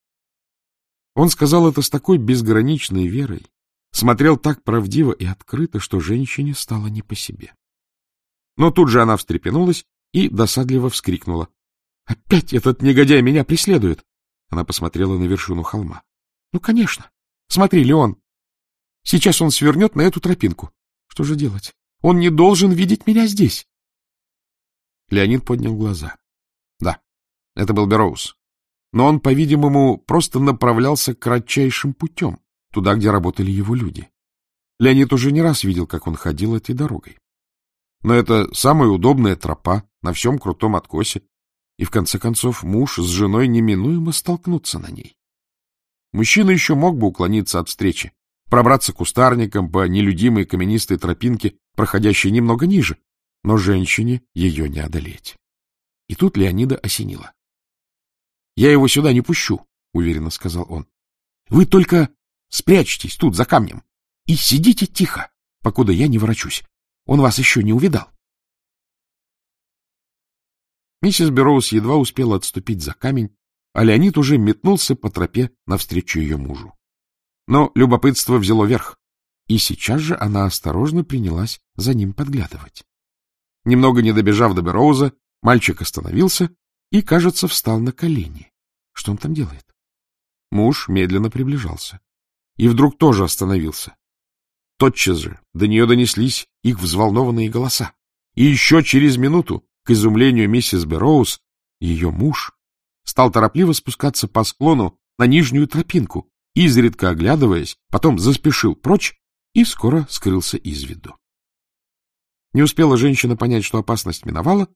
A: Он сказал это с такой безграничной верой, смотрел так правдиво и открыто, что женщине стало не по себе. Но тут же она встрепенулась и досадливо вскрикнула. — Опять этот негодяй меня преследует! Она посмотрела на вершину холма. — Ну, конечно. Смотри, Леон. Сейчас он свернет на эту тропинку. Что же делать? Он не должен видеть меня здесь. Леонид поднял глаза. Да, это был Бероуз. Но он, по-видимому, просто направлялся кратчайшим путем, туда, где работали его люди. Леонид уже не раз видел, как он ходил этой дорогой. Но это самая удобная тропа на всем крутом откосе, и, в конце концов, муж с женой неминуемо столкнутся на ней. Мужчина еще мог бы уклониться от встречи, пробраться кустарником по нелюдимой каменистой тропинке, проходящей немного ниже, но женщине ее не одолеть. И тут Леонида осенило. — Я его сюда не пущу, — уверенно сказал он. — Вы только спрячьтесь тут за камнем и сидите тихо, покуда я не ворочусь. Он вас еще не увидал. Миссис Берроуз едва успела отступить за камень, а Леонид уже метнулся по тропе навстречу ее мужу. Но любопытство взяло верх, и сейчас же она осторожно принялась за ним подглядывать. Немного не добежав до Берроуза, мальчик остановился и, кажется, встал на колени. Что он там делает? Муж медленно приближался. И вдруг тоже остановился. Тотчас же до нее донеслись их взволнованные голоса. И еще через минуту к изумлению миссис Берроуз, ее муж стал торопливо спускаться по склону на нижнюю тропинку, изредка оглядываясь, потом заспешил прочь и скоро скрылся из виду. Не успела женщина понять, что опасность миновала,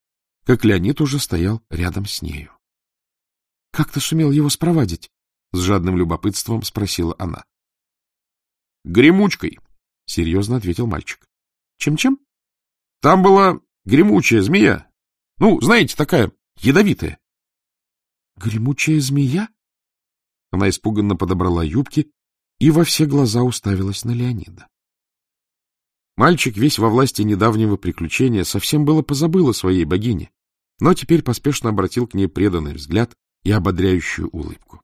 A: как Леонид уже стоял рядом с нею. — Как ты сумел его спровадить? — с жадным любопытством спросила она. — Гремучкой, — серьезно ответил мальчик. Чем — Чем-чем? — Там была гремучая змея, ну, знаете, такая ядовитая. — Гремучая змея? Она испуганно подобрала юбки и во все глаза уставилась на Леонида. Мальчик, весь во власти недавнего приключения, совсем было позабыл о своей богине, но теперь поспешно обратил к ней преданный взгляд и ободряющую улыбку.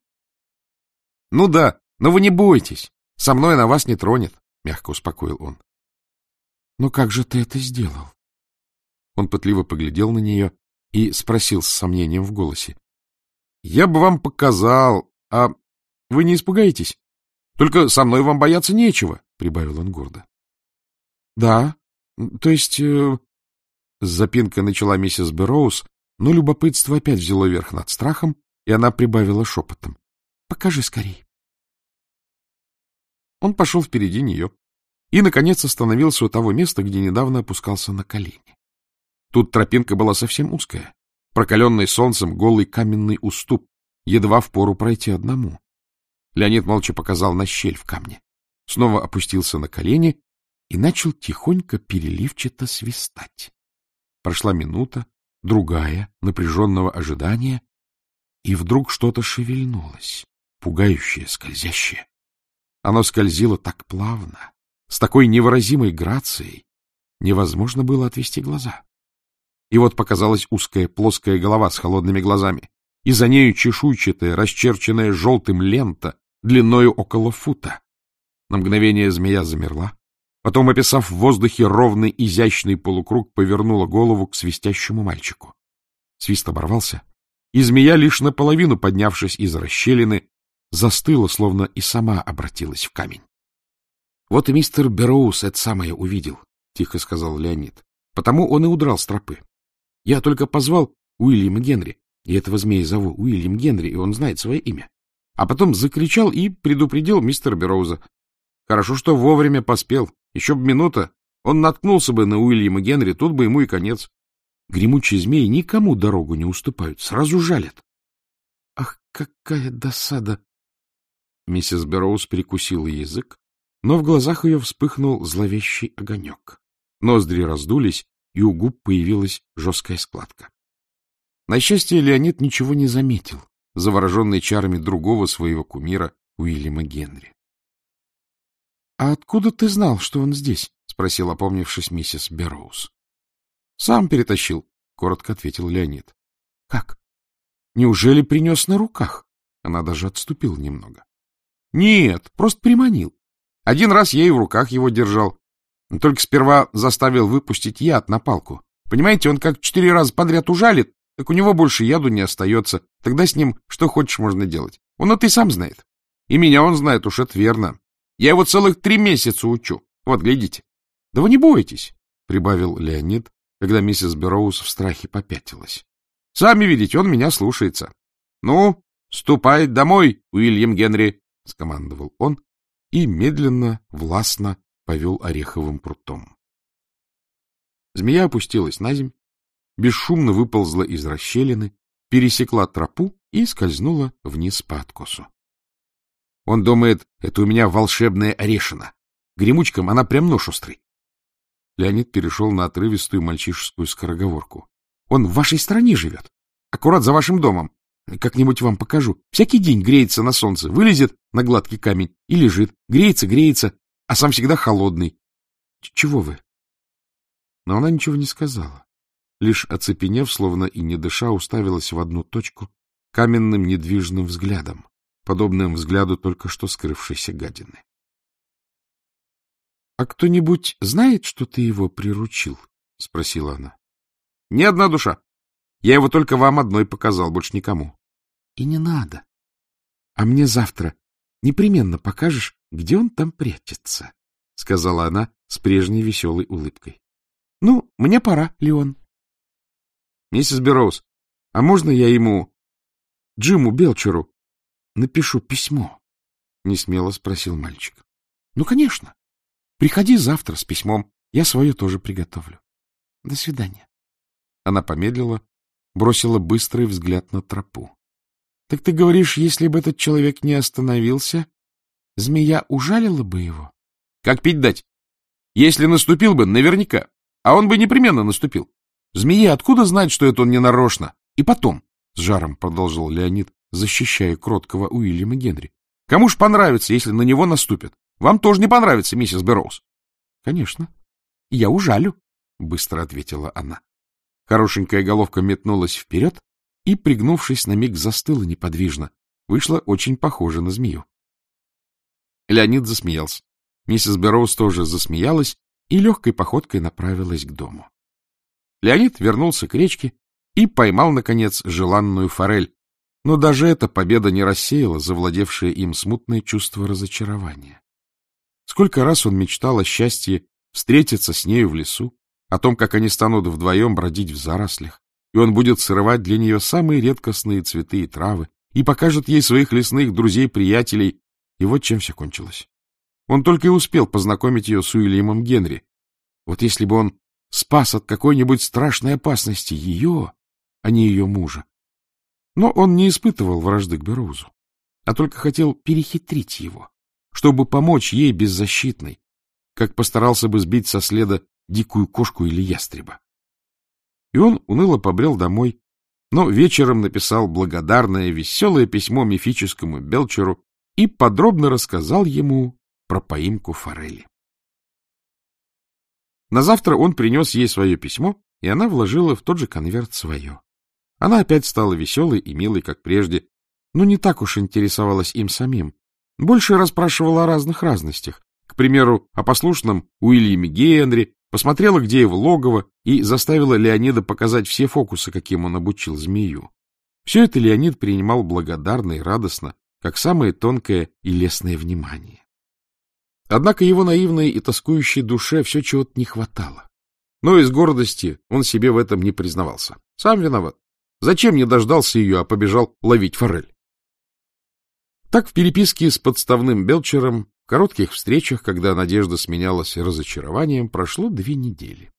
A: — Ну да, но вы не бойтесь, со мной она вас не тронет, — мягко успокоил он. — Но как же ты это сделал? Он пытливо поглядел на нее и спросил с сомнением в голосе. — Я бы вам показал, а вы не испугаетесь? Только со мной вам бояться нечего, — прибавил он гордо. — Да, то есть... Э... Запинка начала миссис Берроуз, но любопытство опять взяло верх над страхом, и она прибавила шепотом. — Покажи скорей. Он пошел впереди нее и, наконец, остановился у того места, где недавно опускался на колени. Тут тропинка была совсем узкая, прокаленный солнцем голый каменный уступ, едва впору пройти одному. Леонид молча показал на щель в камне, снова опустился на колени и начал тихонько переливчато свистать. Прошла минута, другая, напряженного ожидания, и вдруг что-то шевельнулось, пугающее, скользящее. Оно скользило так плавно, с такой невыразимой грацией, невозможно было отвести глаза. И вот показалась узкая плоская голова с холодными глазами. и за нею чешуйчатая, расчерченная желтым лента, длиною около фута. На мгновение змея замерла, потом, описав в воздухе ровный изящный полукруг, повернула голову к свистящему мальчику. Свист оборвался, и змея, лишь наполовину поднявшись из расщелины, застыла, словно и сама обратилась в камень. — Вот и мистер Бероуз это самое увидел, — тихо сказал Леонид. — Потому он и удрал с тропы. Я только позвал Уильяма Генри, и этого змея зову Уильям Генри, и он знает свое имя. А потом закричал и предупредил мистера Бероуза. Хорошо, что вовремя поспел. Еще б минута, он наткнулся бы на Уильяма Генри, тут бы ему и конец. Гремучие змеи никому дорогу не уступают, сразу жалят. — Ах, какая досада! Миссис Берроуз прикусила язык, но в глазах ее вспыхнул зловещий огонек. Ноздри раздулись, и у губ появилась жесткая складка. На счастье, Леонид ничего не заметил, завороженный чарами другого своего кумира, Уильяма Генри. — А откуда ты знал, что он здесь? — спросила, опомнившись миссис Берроуз. — Сам перетащил, — коротко ответил Леонид. — Как? Неужели принес на руках? Она даже отступила немного. — Нет, просто приманил. Один раз я и в руках его держал. Только сперва заставил выпустить яд на палку. Понимаете, он как четыре раза подряд ужалит, так у него больше яду не остается. Тогда с ним что хочешь можно делать. Он это и сам знает. И меня он знает, уж это верно. Я его целых три месяца учу. Вот, глядите. — Да вы не бойтесь, — прибавил Леонид, когда миссис Берроуз в страхе попятилась. — Сами видите, он меня слушается. — Ну, ступай домой, Уильям Генри, — скомандовал он и медленно, властно повел ореховым прутом. Змея опустилась на земь, бесшумно выползла из расщелины, пересекла тропу и скользнула вниз по откосу. Он думает, это у меня волшебная орешина. Гремучкам она прям нож острый. Леонид перешел на отрывистую мальчишескую скороговорку. Он в вашей стране живет, аккурат за вашим домом. Как-нибудь вам покажу. Всякий день греется на солнце, вылезет на гладкий камень и лежит. Греется, греется, а сам всегда холодный. Чего вы? Но она ничего не сказала лишь оцепенев, словно и не дыша, уставилась в одну точку каменным недвижным взглядом, подобным взгляду только что скрывшейся гадины. — А кто-нибудь знает, что ты его приручил? — спросила она. — Ни одна душа. Я его только вам одной показал, больше никому. — И не надо. А мне завтра непременно покажешь, где он там прячется, — сказала она с прежней веселой улыбкой. — Ну, мне пора, Леон. — Миссис Берроуз, а можно я ему, Джиму Белчеру, напишу письмо? — несмело спросил мальчик. — Ну, конечно. Приходи завтра с письмом. Я свое тоже приготовлю. До свидания. Она помедлила, бросила быстрый взгляд на тропу. — Так ты говоришь, если бы этот человек не остановился, змея ужалила бы его? — Как пить дать? Если наступил бы, наверняка. А он бы непременно наступил. Змея откуда знать, что это он не нарочно? И потом, — с жаром продолжил Леонид, защищая кроткого Уильяма Генри, — кому ж понравится, если на него наступят? Вам тоже не понравится, миссис Берроуз. — Конечно. Я ужалю, — быстро ответила она. Хорошенькая головка метнулась вперед и, пригнувшись, на миг застыла неподвижно. Вышла очень похоже на змею. Леонид засмеялся. Миссис Берроуз тоже засмеялась и легкой походкой направилась к дому. Леонид вернулся к речке и поймал, наконец, желанную форель. Но даже эта победа не рассеяла завладевшее им смутное чувство разочарования. Сколько раз он мечтал о счастье встретиться с нею в лесу, о том, как они станут вдвоем бродить в зарослях, и он будет срывать для нее самые редкостные цветы и травы, и покажет ей своих лесных друзей-приятелей. И вот чем все кончилось. Он только и успел познакомить ее с Уильямом Генри. Вот если бы он спас от какой-нибудь страшной опасности ее, а не ее мужа. Но он не испытывал вражды к Бероузу, а только хотел перехитрить его, чтобы помочь ей беззащитной, как постарался бы сбить со следа дикую кошку или ястреба. И он уныло побрел домой, но вечером написал благодарное веселое письмо мифическому Белчеру и подробно рассказал ему про поимку форели. На завтра он принес ей свое письмо, и она вложила в тот же конверт свое. Она опять стала веселой и милой, как прежде, но не так уж интересовалась им самим. Больше расспрашивала о разных разностях. К примеру, о послушном Уильяме Генри, посмотрела, где его логово, и заставила Леонида показать все фокусы, каким он обучил змею. Все это Леонид принимал благодарно и радостно, как самое тонкое и лестное внимание. Однако его наивной и тоскующей душе все чего-то не хватало. Но из гордости он себе в этом не признавался. Сам виноват. Зачем не дождался ее, а побежал ловить форель? Так в переписке с подставным Белчером, коротких встречах, когда надежда сменялась разочарованием, прошло две недели.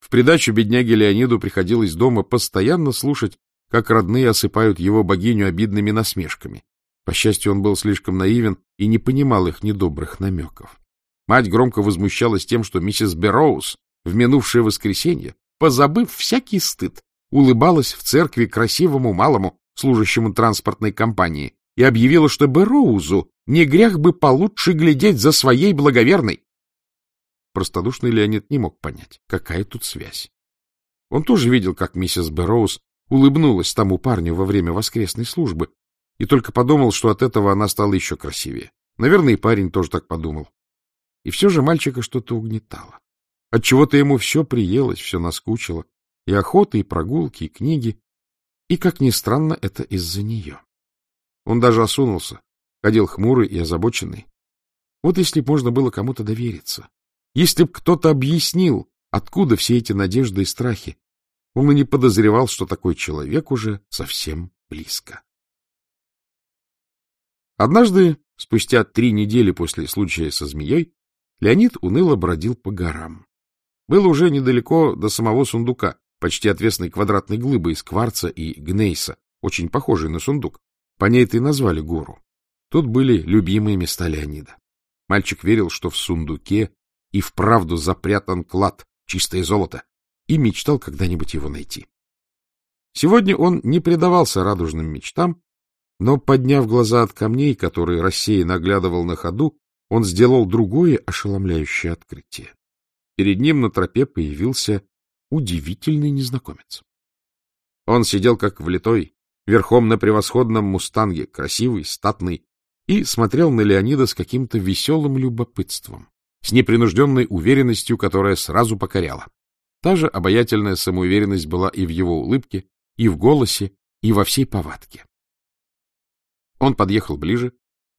A: В придачу бедняге Леониду приходилось дома постоянно слушать, как родные осыпают его богиню обидными насмешками. По счастью, он был слишком наивен и не понимал их недобрых намеков. Мать громко возмущалась тем, что миссис Берроуз в минувшее воскресенье, позабыв всякий стыд, улыбалась в церкви красивому малому, служащему транспортной компании, и объявила, что Берроузу не грех бы получше глядеть за своей благоверной. Простодушный Леонид не мог понять, какая тут связь. Он тоже видел, как миссис Берроуз улыбнулась тому парню во время воскресной службы, и только подумал, что от этого она стала еще красивее. Наверное, и парень тоже так подумал. И все же мальчика что-то угнетало. Отчего-то ему все приелось, все наскучило. И охота, и прогулки, и книги. И, как ни странно, это из-за нее. Он даже осунулся, ходил хмурый и озабоченный. Вот если б можно было кому-то довериться. Если б кто-то объяснил, откуда все эти надежды и страхи, он и не подозревал, что такой человек уже совсем близко. Однажды, спустя три недели после случая со змеей, Леонид уныло бродил по горам. Было уже недалеко до самого сундука, почти отвесной квадратной глыбы из кварца и гнейса, очень похожей на сундук. По ней-то и назвали гору. Тут были любимые места Леонида. Мальчик верил, что в сундуке и вправду запрятан клад, чистое золото, и мечтал когда-нибудь его найти. Сегодня он не предавался радужным мечтам, но, подняв глаза от камней, которые рассеянно оглядывал на ходу, он сделал другое ошеломляющее открытие. Перед ним на тропе появился удивительный незнакомец. Он сидел как влитой, верхом на превосходном мустанге, красивый, статный, и смотрел на Леонида с каким-то веселым любопытством, с непринужденной уверенностью, которая сразу покоряла. Та же обаятельная самоуверенность была и в его улыбке, и в голосе, и во всей повадке. Он подъехал ближе,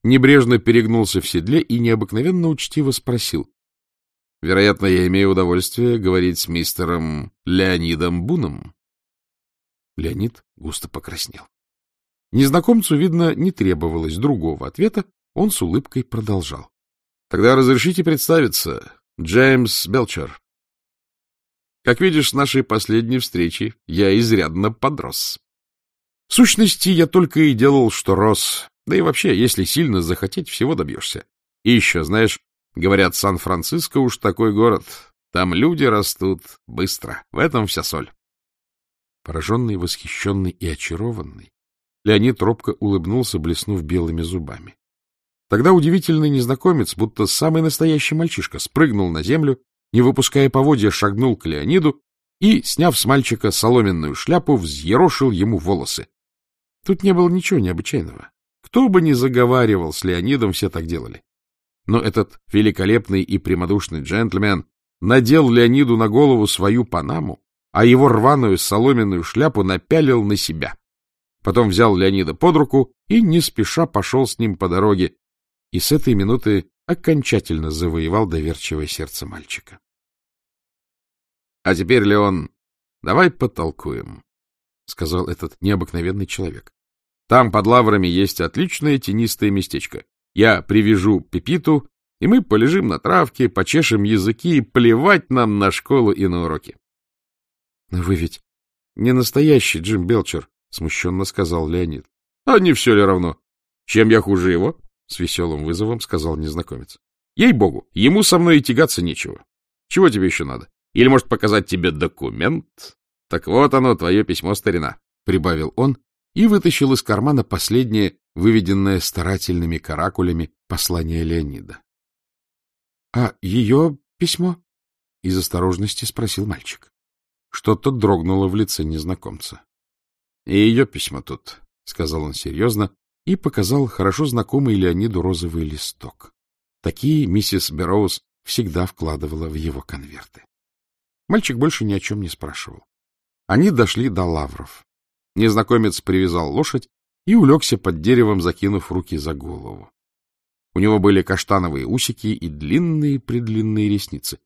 A: небрежно перегнулся в седле и необыкновенно учтиво спросил. — Вероятно, я имею удовольствие говорить с мистером Леонидом Буном. Леонид густо покраснел. Незнакомцу, видно, не требовалось другого ответа, он с улыбкой продолжал. — Тогда разрешите представиться. Джеймс Белчер. Как видишь, с нашей последней встречи я изрядно подрос. В сущности, я только и делал, что рос. Да и вообще, если сильно захотеть, всего добьешься. И еще, знаешь, говорят, Сан-Франциско уж такой город. Там люди растут быстро. В этом вся соль. Пораженный, восхищенный и очарованный, Леонид робко улыбнулся, блеснув белыми зубами. Тогда удивительный незнакомец, будто самый настоящий мальчишка, спрыгнул на землю, не выпуская поводья, шагнул к Леониду и, сняв с мальчика соломенную шляпу, взъерошил ему волосы. Тут не было ничего необычайного. Кто бы ни заговаривал с Леонидом, все так делали. Но этот великолепный и прямодушный джентльмен надел Леониду на голову свою панаму, а его рваную соломенную шляпу напялил на себя. Потом взял Леонида под руку и не спеша пошел с ним по дороге, и с этой минуты окончательно завоевал доверчивое сердце мальчика. — А теперь, Леон, давай потолкуем, — сказал этот необыкновенный человек. Там под лаврами есть отличное тенистое местечко. Я привяжу Пепиту, и мы полежим на травке, почешем языки, и плевать нам на школу и на уроки. — Но вы ведь не настоящий Джим Белчер, — смущенно сказал Леонид. — А не все ли равно? Чем я хуже его? — с веселым вызовом сказал незнакомец. — Ей-богу, ему со мной и тягаться нечего. Чего тебе еще надо? Или, может, показать тебе документ? Так вот оно, твое письмо, старина, — прибавил он и вытащил из кармана последнее, выведенное старательными каракулями, послание Леонида. — А ее письмо? — из осторожности спросил мальчик. Что-то дрогнуло в лице незнакомца. — И ее письмо тут, — сказал он серьезно и показал хорошо знакомый Леониду розовый листок. Такие миссис Берроуз всегда вкладывала в его конверты. Мальчик больше ни о чем не спрашивал. Они дошли до лавров. Незнакомец привязал лошадь и улегся под деревом, закинув руки за голову. У него были каштановые усики и длинные-предлинные ресницы.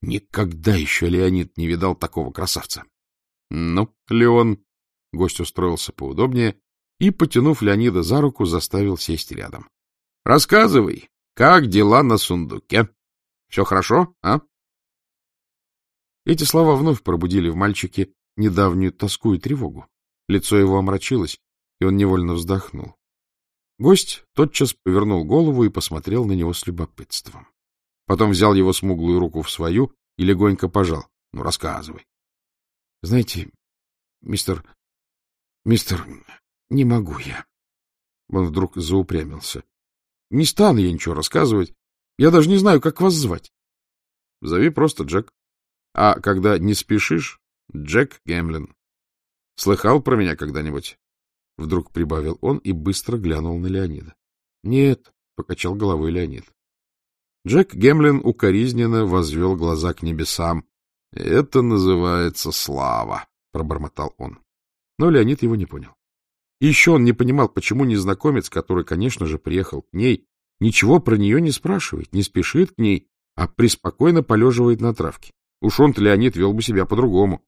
A: Никогда еще Леонид не видал такого красавца. — Ну, Леон, — гость устроился поудобнее и, потянув Леонида за руку, заставил сесть рядом. — Рассказывай, как дела на сундуке? Все хорошо, а? Эти слова вновь пробудили в мальчике недавнюю тоску и тревогу. Лицо его омрачилось, и он невольно вздохнул. Гость тотчас повернул голову и посмотрел на него с любопытством. Потом взял его смуглую руку в свою и легонько пожал. — Ну, рассказывай. — Знаете, мистер... Мистер... Не могу я. Он вдруг заупрямился. — Не стану я ничего рассказывать. Я даже не знаю, как вас звать. — Зови просто Джек. А когда не спешишь, Джек Гемлин. Слыхал про меня когда-нибудь? Вдруг прибавил он и быстро глянул на Леонида. — Нет, — покачал головой Леонид. Джек Гемлин укоризненно возвел глаза к небесам. — Это называется слава, — пробормотал он. Но Леонид его не понял. И еще он не понимал, почему незнакомец, который, конечно же, приехал к ней, ничего про нее не спрашивает, не спешит к ней, а преспокойно полеживает на травке. Уж он-то, Леонид, вел бы себя по-другому.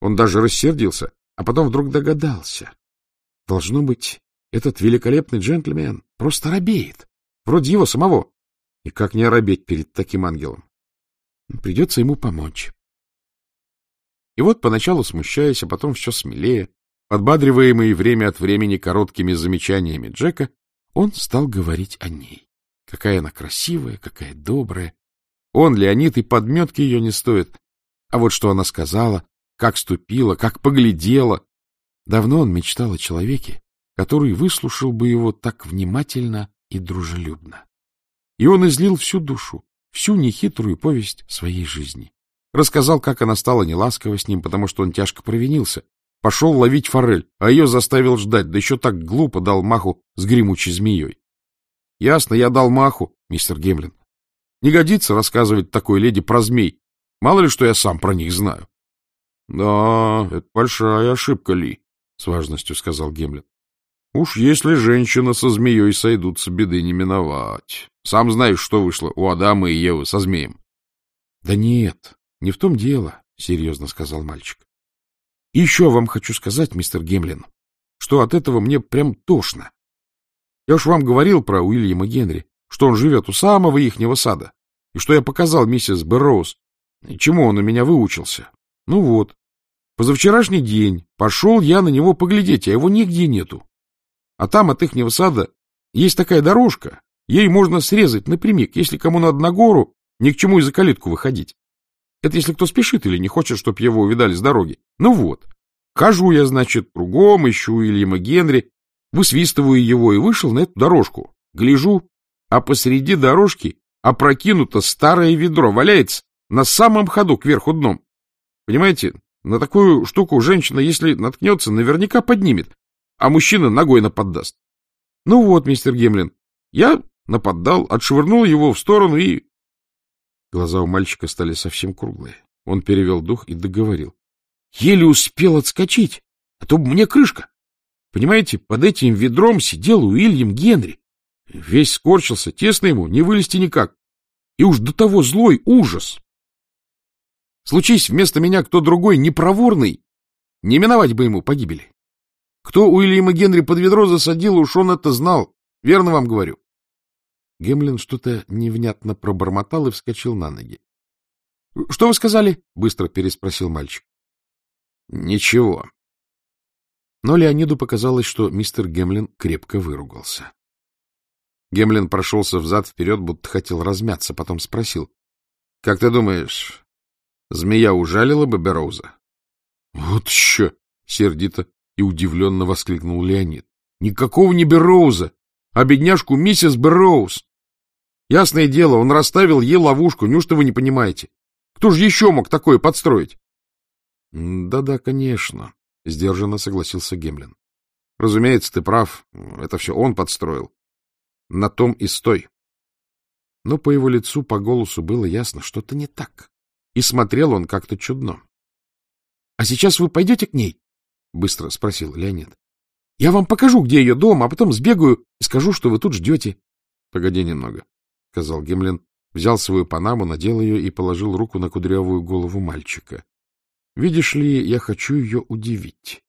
A: Он даже рассердился, а потом вдруг догадался. Должно быть, этот великолепный джентльмен просто робеет, вроде его самого. И как не оробеть перед таким ангелом? Придется ему помочь. И вот, поначалу смущаясь, а потом все смелее, подбадриваемый время от времени короткими замечаниями Джека, он стал говорить о ней. Какая она красивая, какая добрая. Он, Леонид, и подметки ее не стоит. А вот что она сказала, как ступила, как поглядела. Давно он мечтал о человеке, который выслушал бы его так внимательно и дружелюбно. И он излил всю душу, всю нехитрую повесть своей жизни. Рассказал, как она стала неласкова с ним, потому что он тяжко провинился. Пошел ловить форель, а ее заставил ждать, да еще так глупо дал маху с гремучей змеей. Ясно, я дал маху, мистер Гемлин. Не годится рассказывать такой леди про змей. Мало ли, что я сам про них знаю. — Да, это большая ошибка, Ли, — с важностью сказал Гемлин. — Уж если женщина со змеей сойдутся, беды не миновать. Сам знаешь, что вышло у Адама и Евы со змеем. — Да нет, не в том дело, — серьезно сказал мальчик. — еще вам хочу сказать, мистер Гемлин, что от этого мне прям тошно. Я уж вам говорил про Уильяма Генри, что он живет у самого ихнего сада, и что я показал миссис Берроуз, чему он у меня выучился. Ну вот, позавчерашний день пошел я на него поглядеть, а его нигде нету. А там от ихнего сада есть такая дорожка, ей можно срезать напрямик, если кому надо на гору, ни к чему и за калитку выходить. Это если кто спешит или не хочет, чтоб его увидали с дороги. Ну вот, хожу я, значит, кругом, ищу Уильяма Генри, высвистываю его и вышел на эту дорожку. Гляжу, а посреди дорожки опрокинуто старое ведро, валяется на самом ходу кверху дном. Понимаете, на такую штуку женщина, если наткнется, наверняка поднимет, а мужчина ногой наподдаст. Ну вот, мистер Гемлин, я наподдал, отшвырнул его в сторону и... Глаза у мальчика стали совсем круглые. Он перевел дух и договорил. Еле успел отскочить, а то мне крышка. Понимаете, под этим ведром сидел Уильям Генри. Весь скорчился, тесно ему, не вылезти никак. И уж до того злой ужас. Случись вместо меня кто другой непроворный, не миновать бы ему погибели. Кто Уильяма Генри под ведро засадил, уж он это знал. Верно вам говорю. Гемлин что-то невнятно пробормотал и вскочил на ноги. — Что вы сказали? — быстро переспросил мальчик. — Ничего. Но Леониду показалось, что мистер Гемлин крепко выругался. Гемлин прошелся взад-вперед, будто хотел размяться, потом спросил. — Как ты думаешь, змея ужалила бы Бероуза? — Вот еще! — сердито и удивленно воскликнул Леонид. — Никакого не Бероуза, а бедняжку миссис Берроуз. Ясное дело, он расставил ей ловушку, неужто вы не понимаете? Кто же еще мог такое подстроить? Да — Да-да, конечно, — сдержанно согласился Гемлин. — Разумеется, ты прав. Это все он подстроил. На том и стой. Но по его лицу, по голосу было ясно, что-то не так. И смотрел он как-то чудно. — А сейчас вы пойдете к ней? — быстро спросил Леонид. — Я вам покажу, где ее дом, а потом сбегаю и скажу, что вы тут ждете. — Погоди немного, — сказал Гемлин, взял свою панаму, надел ее и положил руку на кудрявую голову мальчика. — Видишь ли, я хочу ее удивить.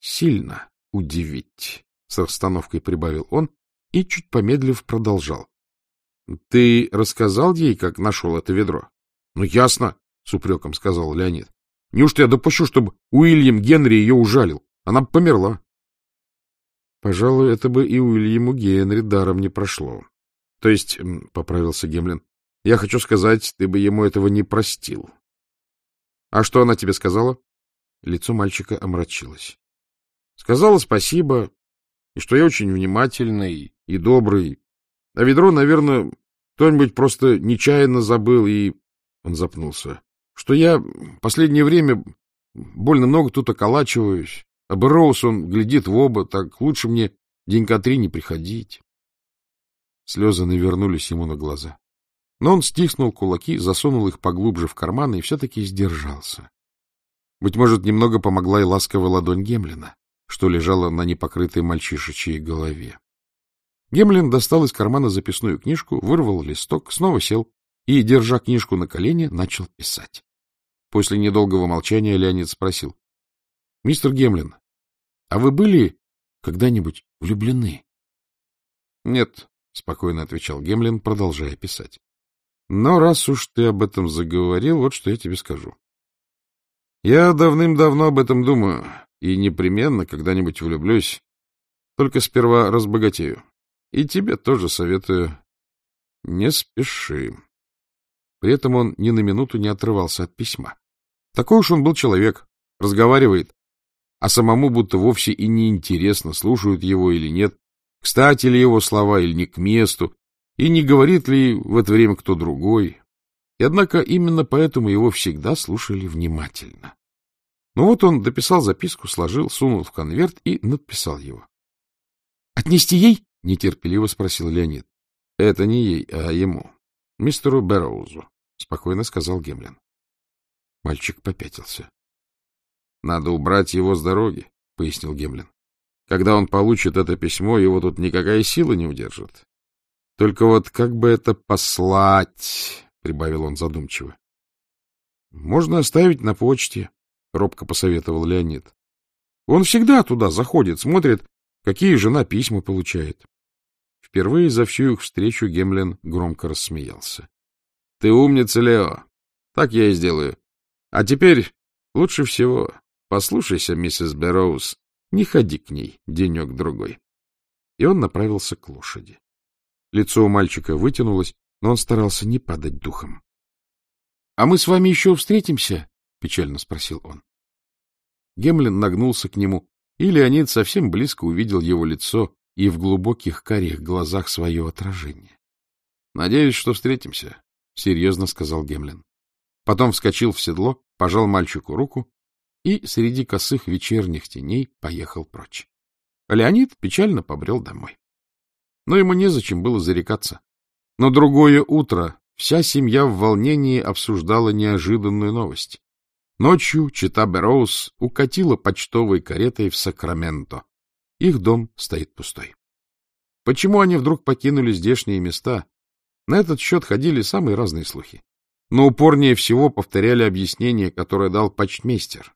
A: Сильно удивить, — с расстановкой прибавил он и, чуть помедлив, продолжал. — Ты рассказал ей, как нашел это ведро? — Ну, ясно, — с упреком сказал Леонид. — Неужто я допущу, чтобы Уильям Генри ее ужалил? Она бы померла. Пожалуй, это бы и Уильяму Генри даром не прошло. То есть, — поправился Гемлин, — я хочу сказать, ты бы ему этого не простил. — А что она тебе сказала? Лицо мальчика омрачилось. — Сказала спасибо, и что я очень внимательный и добрый. А ведро, наверное, кто-нибудь просто нечаянно забыл, и... Он запнулся. Что я последнее время больно много тут околачиваюсь, а Бэрроуз, он глядит в оба, так лучше мне денька три не приходить. Слезы навернулись ему на глаза. Но он стиснул кулаки, засунул их поглубже в карманы и все-таки сдержался. Быть может, немного помогла и ласковая ладонь Гемлина, что лежала на непокрытой мальчишечьей голове. Гемлин достал из кармана записную книжку, вырвал листок, снова сел и, держа книжку на колене, начал писать. После недолгого молчания Леонид спросил. — Мистер Гемлин, а вы были когда-нибудь влюблены? — Нет, — спокойно отвечал Гемлин, продолжая писать. — Но раз уж ты об этом заговорил, вот что я тебе скажу. Я давным-давно об этом думаю и непременно когда-нибудь влюблюсь, только сперва разбогатею. И тебе тоже советую не спеши. При этом он ни на минуту не отрывался от письма. Такой уж он был человек, разговаривает, а самому будто вовсе и не интересно, слушают его или нет, кстати ли его слова или не к месту, и не говорит ли в это время кто другой. И однако именно поэтому его всегда слушали внимательно. Ну вот он дописал записку, сложил, сунул в конверт и надписал его. — Отнести ей? — нетерпеливо спросил Леонид. — Это не ей, а ему. Мистеру Бэрроузу, — спокойно сказал Гемлин. Мальчик попятился. — Надо убрать его с дороги, — пояснил Гемлин. Когда он получит это письмо, его тут никакая сила не удержит. Только вот как бы это послать, — прибавил он задумчиво. — Можно оставить на почте, — робко посоветовал Леонид. Он всегда туда заходит, смотрит, какие жена письма получает. Впервые за всю их встречу Гемлин громко рассмеялся. — Ты умница, Лео. Так я и сделаю. А теперь лучше всего послушайся, миссис Берроуз, не ходи к ней денек-другой. И он направился к лошади. Лицо у мальчика вытянулось, но он старался не падать духом. — А мы с вами еще встретимся? — печально спросил он. Гемлин нагнулся к нему, и Леонид совсем близко увидел его лицо и в глубоких карих глазах свое отражение. — Надеюсь, что встретимся, — серьезно сказал Гемлин. Потом вскочил в седло, пожал мальчику руку и среди косых вечерних теней поехал прочь. Леонид печально побрел домой. Но ему незачем было зарекаться. На другое утро вся семья в волнении обсуждала неожиданную новость. Ночью чита Берроуз укатила почтовой каретой в Сакраменто. Их дом стоит пустой. Почему они вдруг покинули здешние места? На этот счет ходили самые разные слухи. Но упорнее всего повторяли объяснение, которое дал почтмейстер.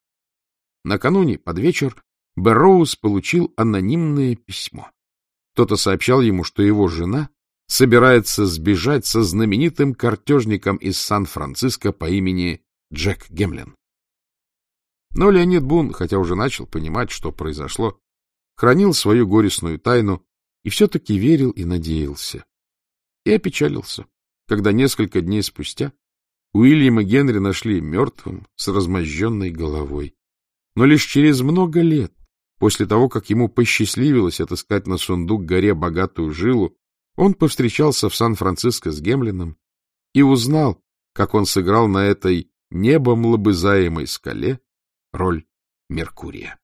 A: Накануне, под вечер, Берроуз получил анонимное письмо. Кто-то сообщал ему, что его жена собирается сбежать со знаменитым картежником из Сан-Франциско по имени Джек Гемлин. Но Леонид Бун, хотя уже начал понимать, что произошло, хранил свою горестную тайну и все-таки верил и надеялся. И опечалился, когда несколько дней спустя Уильяма Генри нашли мертвым с размозженной головой. Но лишь через много лет, после того, как ему посчастливилось отыскать на сундук горе богатую жилу, он повстречался в Сан-Франциско с Гемлином и узнал, как он сыграл на этой небом лобызаемой скале роль Меркурия.